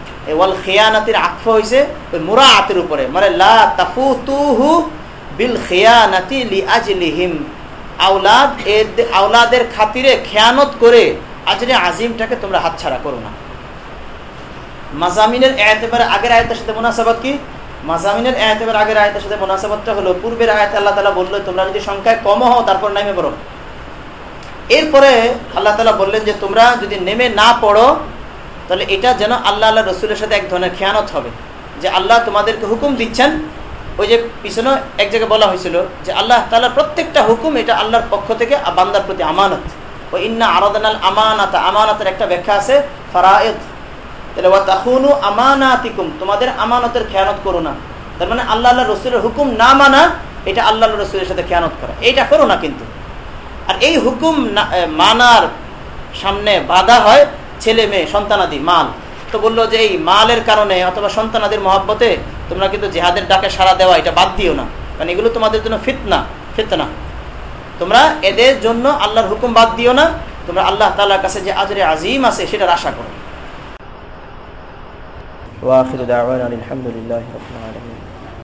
ওয়াল খিয়ানাতির আকফ হইছে ওই মুরাআতের উপরে। মানে এর খাতিরে খেয়ানত করে আজরে আজিমটাকে তোমরা করো না। মাজামিনের এতেবারে আগের আয়তের সাথে মোনাসাবাদ কি? মাজামিনের এতেবার আগের আয়তের সাথে মোনাসাবাদটা হলো, পূর্বের আয়তে আল্লাহ তালা বলল, তোমরা যদি সংখ্যায় কম হও, তারপর নেমে পড়ো। এরপরে আল্লাহ তালা বললেন যে, তোমরা যদি নেমে না পড়ো তাহলে এটা যেন আল্লাহ আল্লাহ রসুলের সাথে এক ধরনের খেয়ানত হবে। যে আল্লাহ তোমাদেরকে হুকুম দিচ্ছেন, ওই যে পিছনে এক জায়গায় বলা হয়েছিল যে আল্লাহ তালার প্রত্যেকটা হুকুম এটা আল্লাহর পক্ষ থেকে বান্দার প্রতি আমানত। ও ইন্না আরাদানাল আমানাত, আমানতের একটা ব্যাখ্যা আছে, ফারায়েদ। তাহলে ওয়া তাহুনু আমানাতিকুম, তোমাদের আমানতের খেয়ানত করো না। তার মানে আল্লাহ আল্লাহ রসুলের হুকুম না মানা, এটা আল্লাহ রসুলের সাথে খেয়ানত করা। এইটা করো না কিন্তু। আর এই হুকুম মানার সামনে বাধা হয় ছেলে মেয়ে, সন্তানাদি, মাল। তো বলল যে এই মালের কারণে অথবা সন্তানাদের মহাব্বতে তোমরা কিন্তু জেহাদের ডাকে সারা দেওয়া, এটা বাদ দিও না। কারণ এগুলো তোমাদের জন্য ফিতনা ফিতনা। তোমরা এদের জন্য আল্লাহর হুকুম বাদ দিও না। তোমরা আল্লাহ তাআলার কাছে যে আজরে আজিম আছে, সেটার আশা করো। আলহামদুলিল্লাহ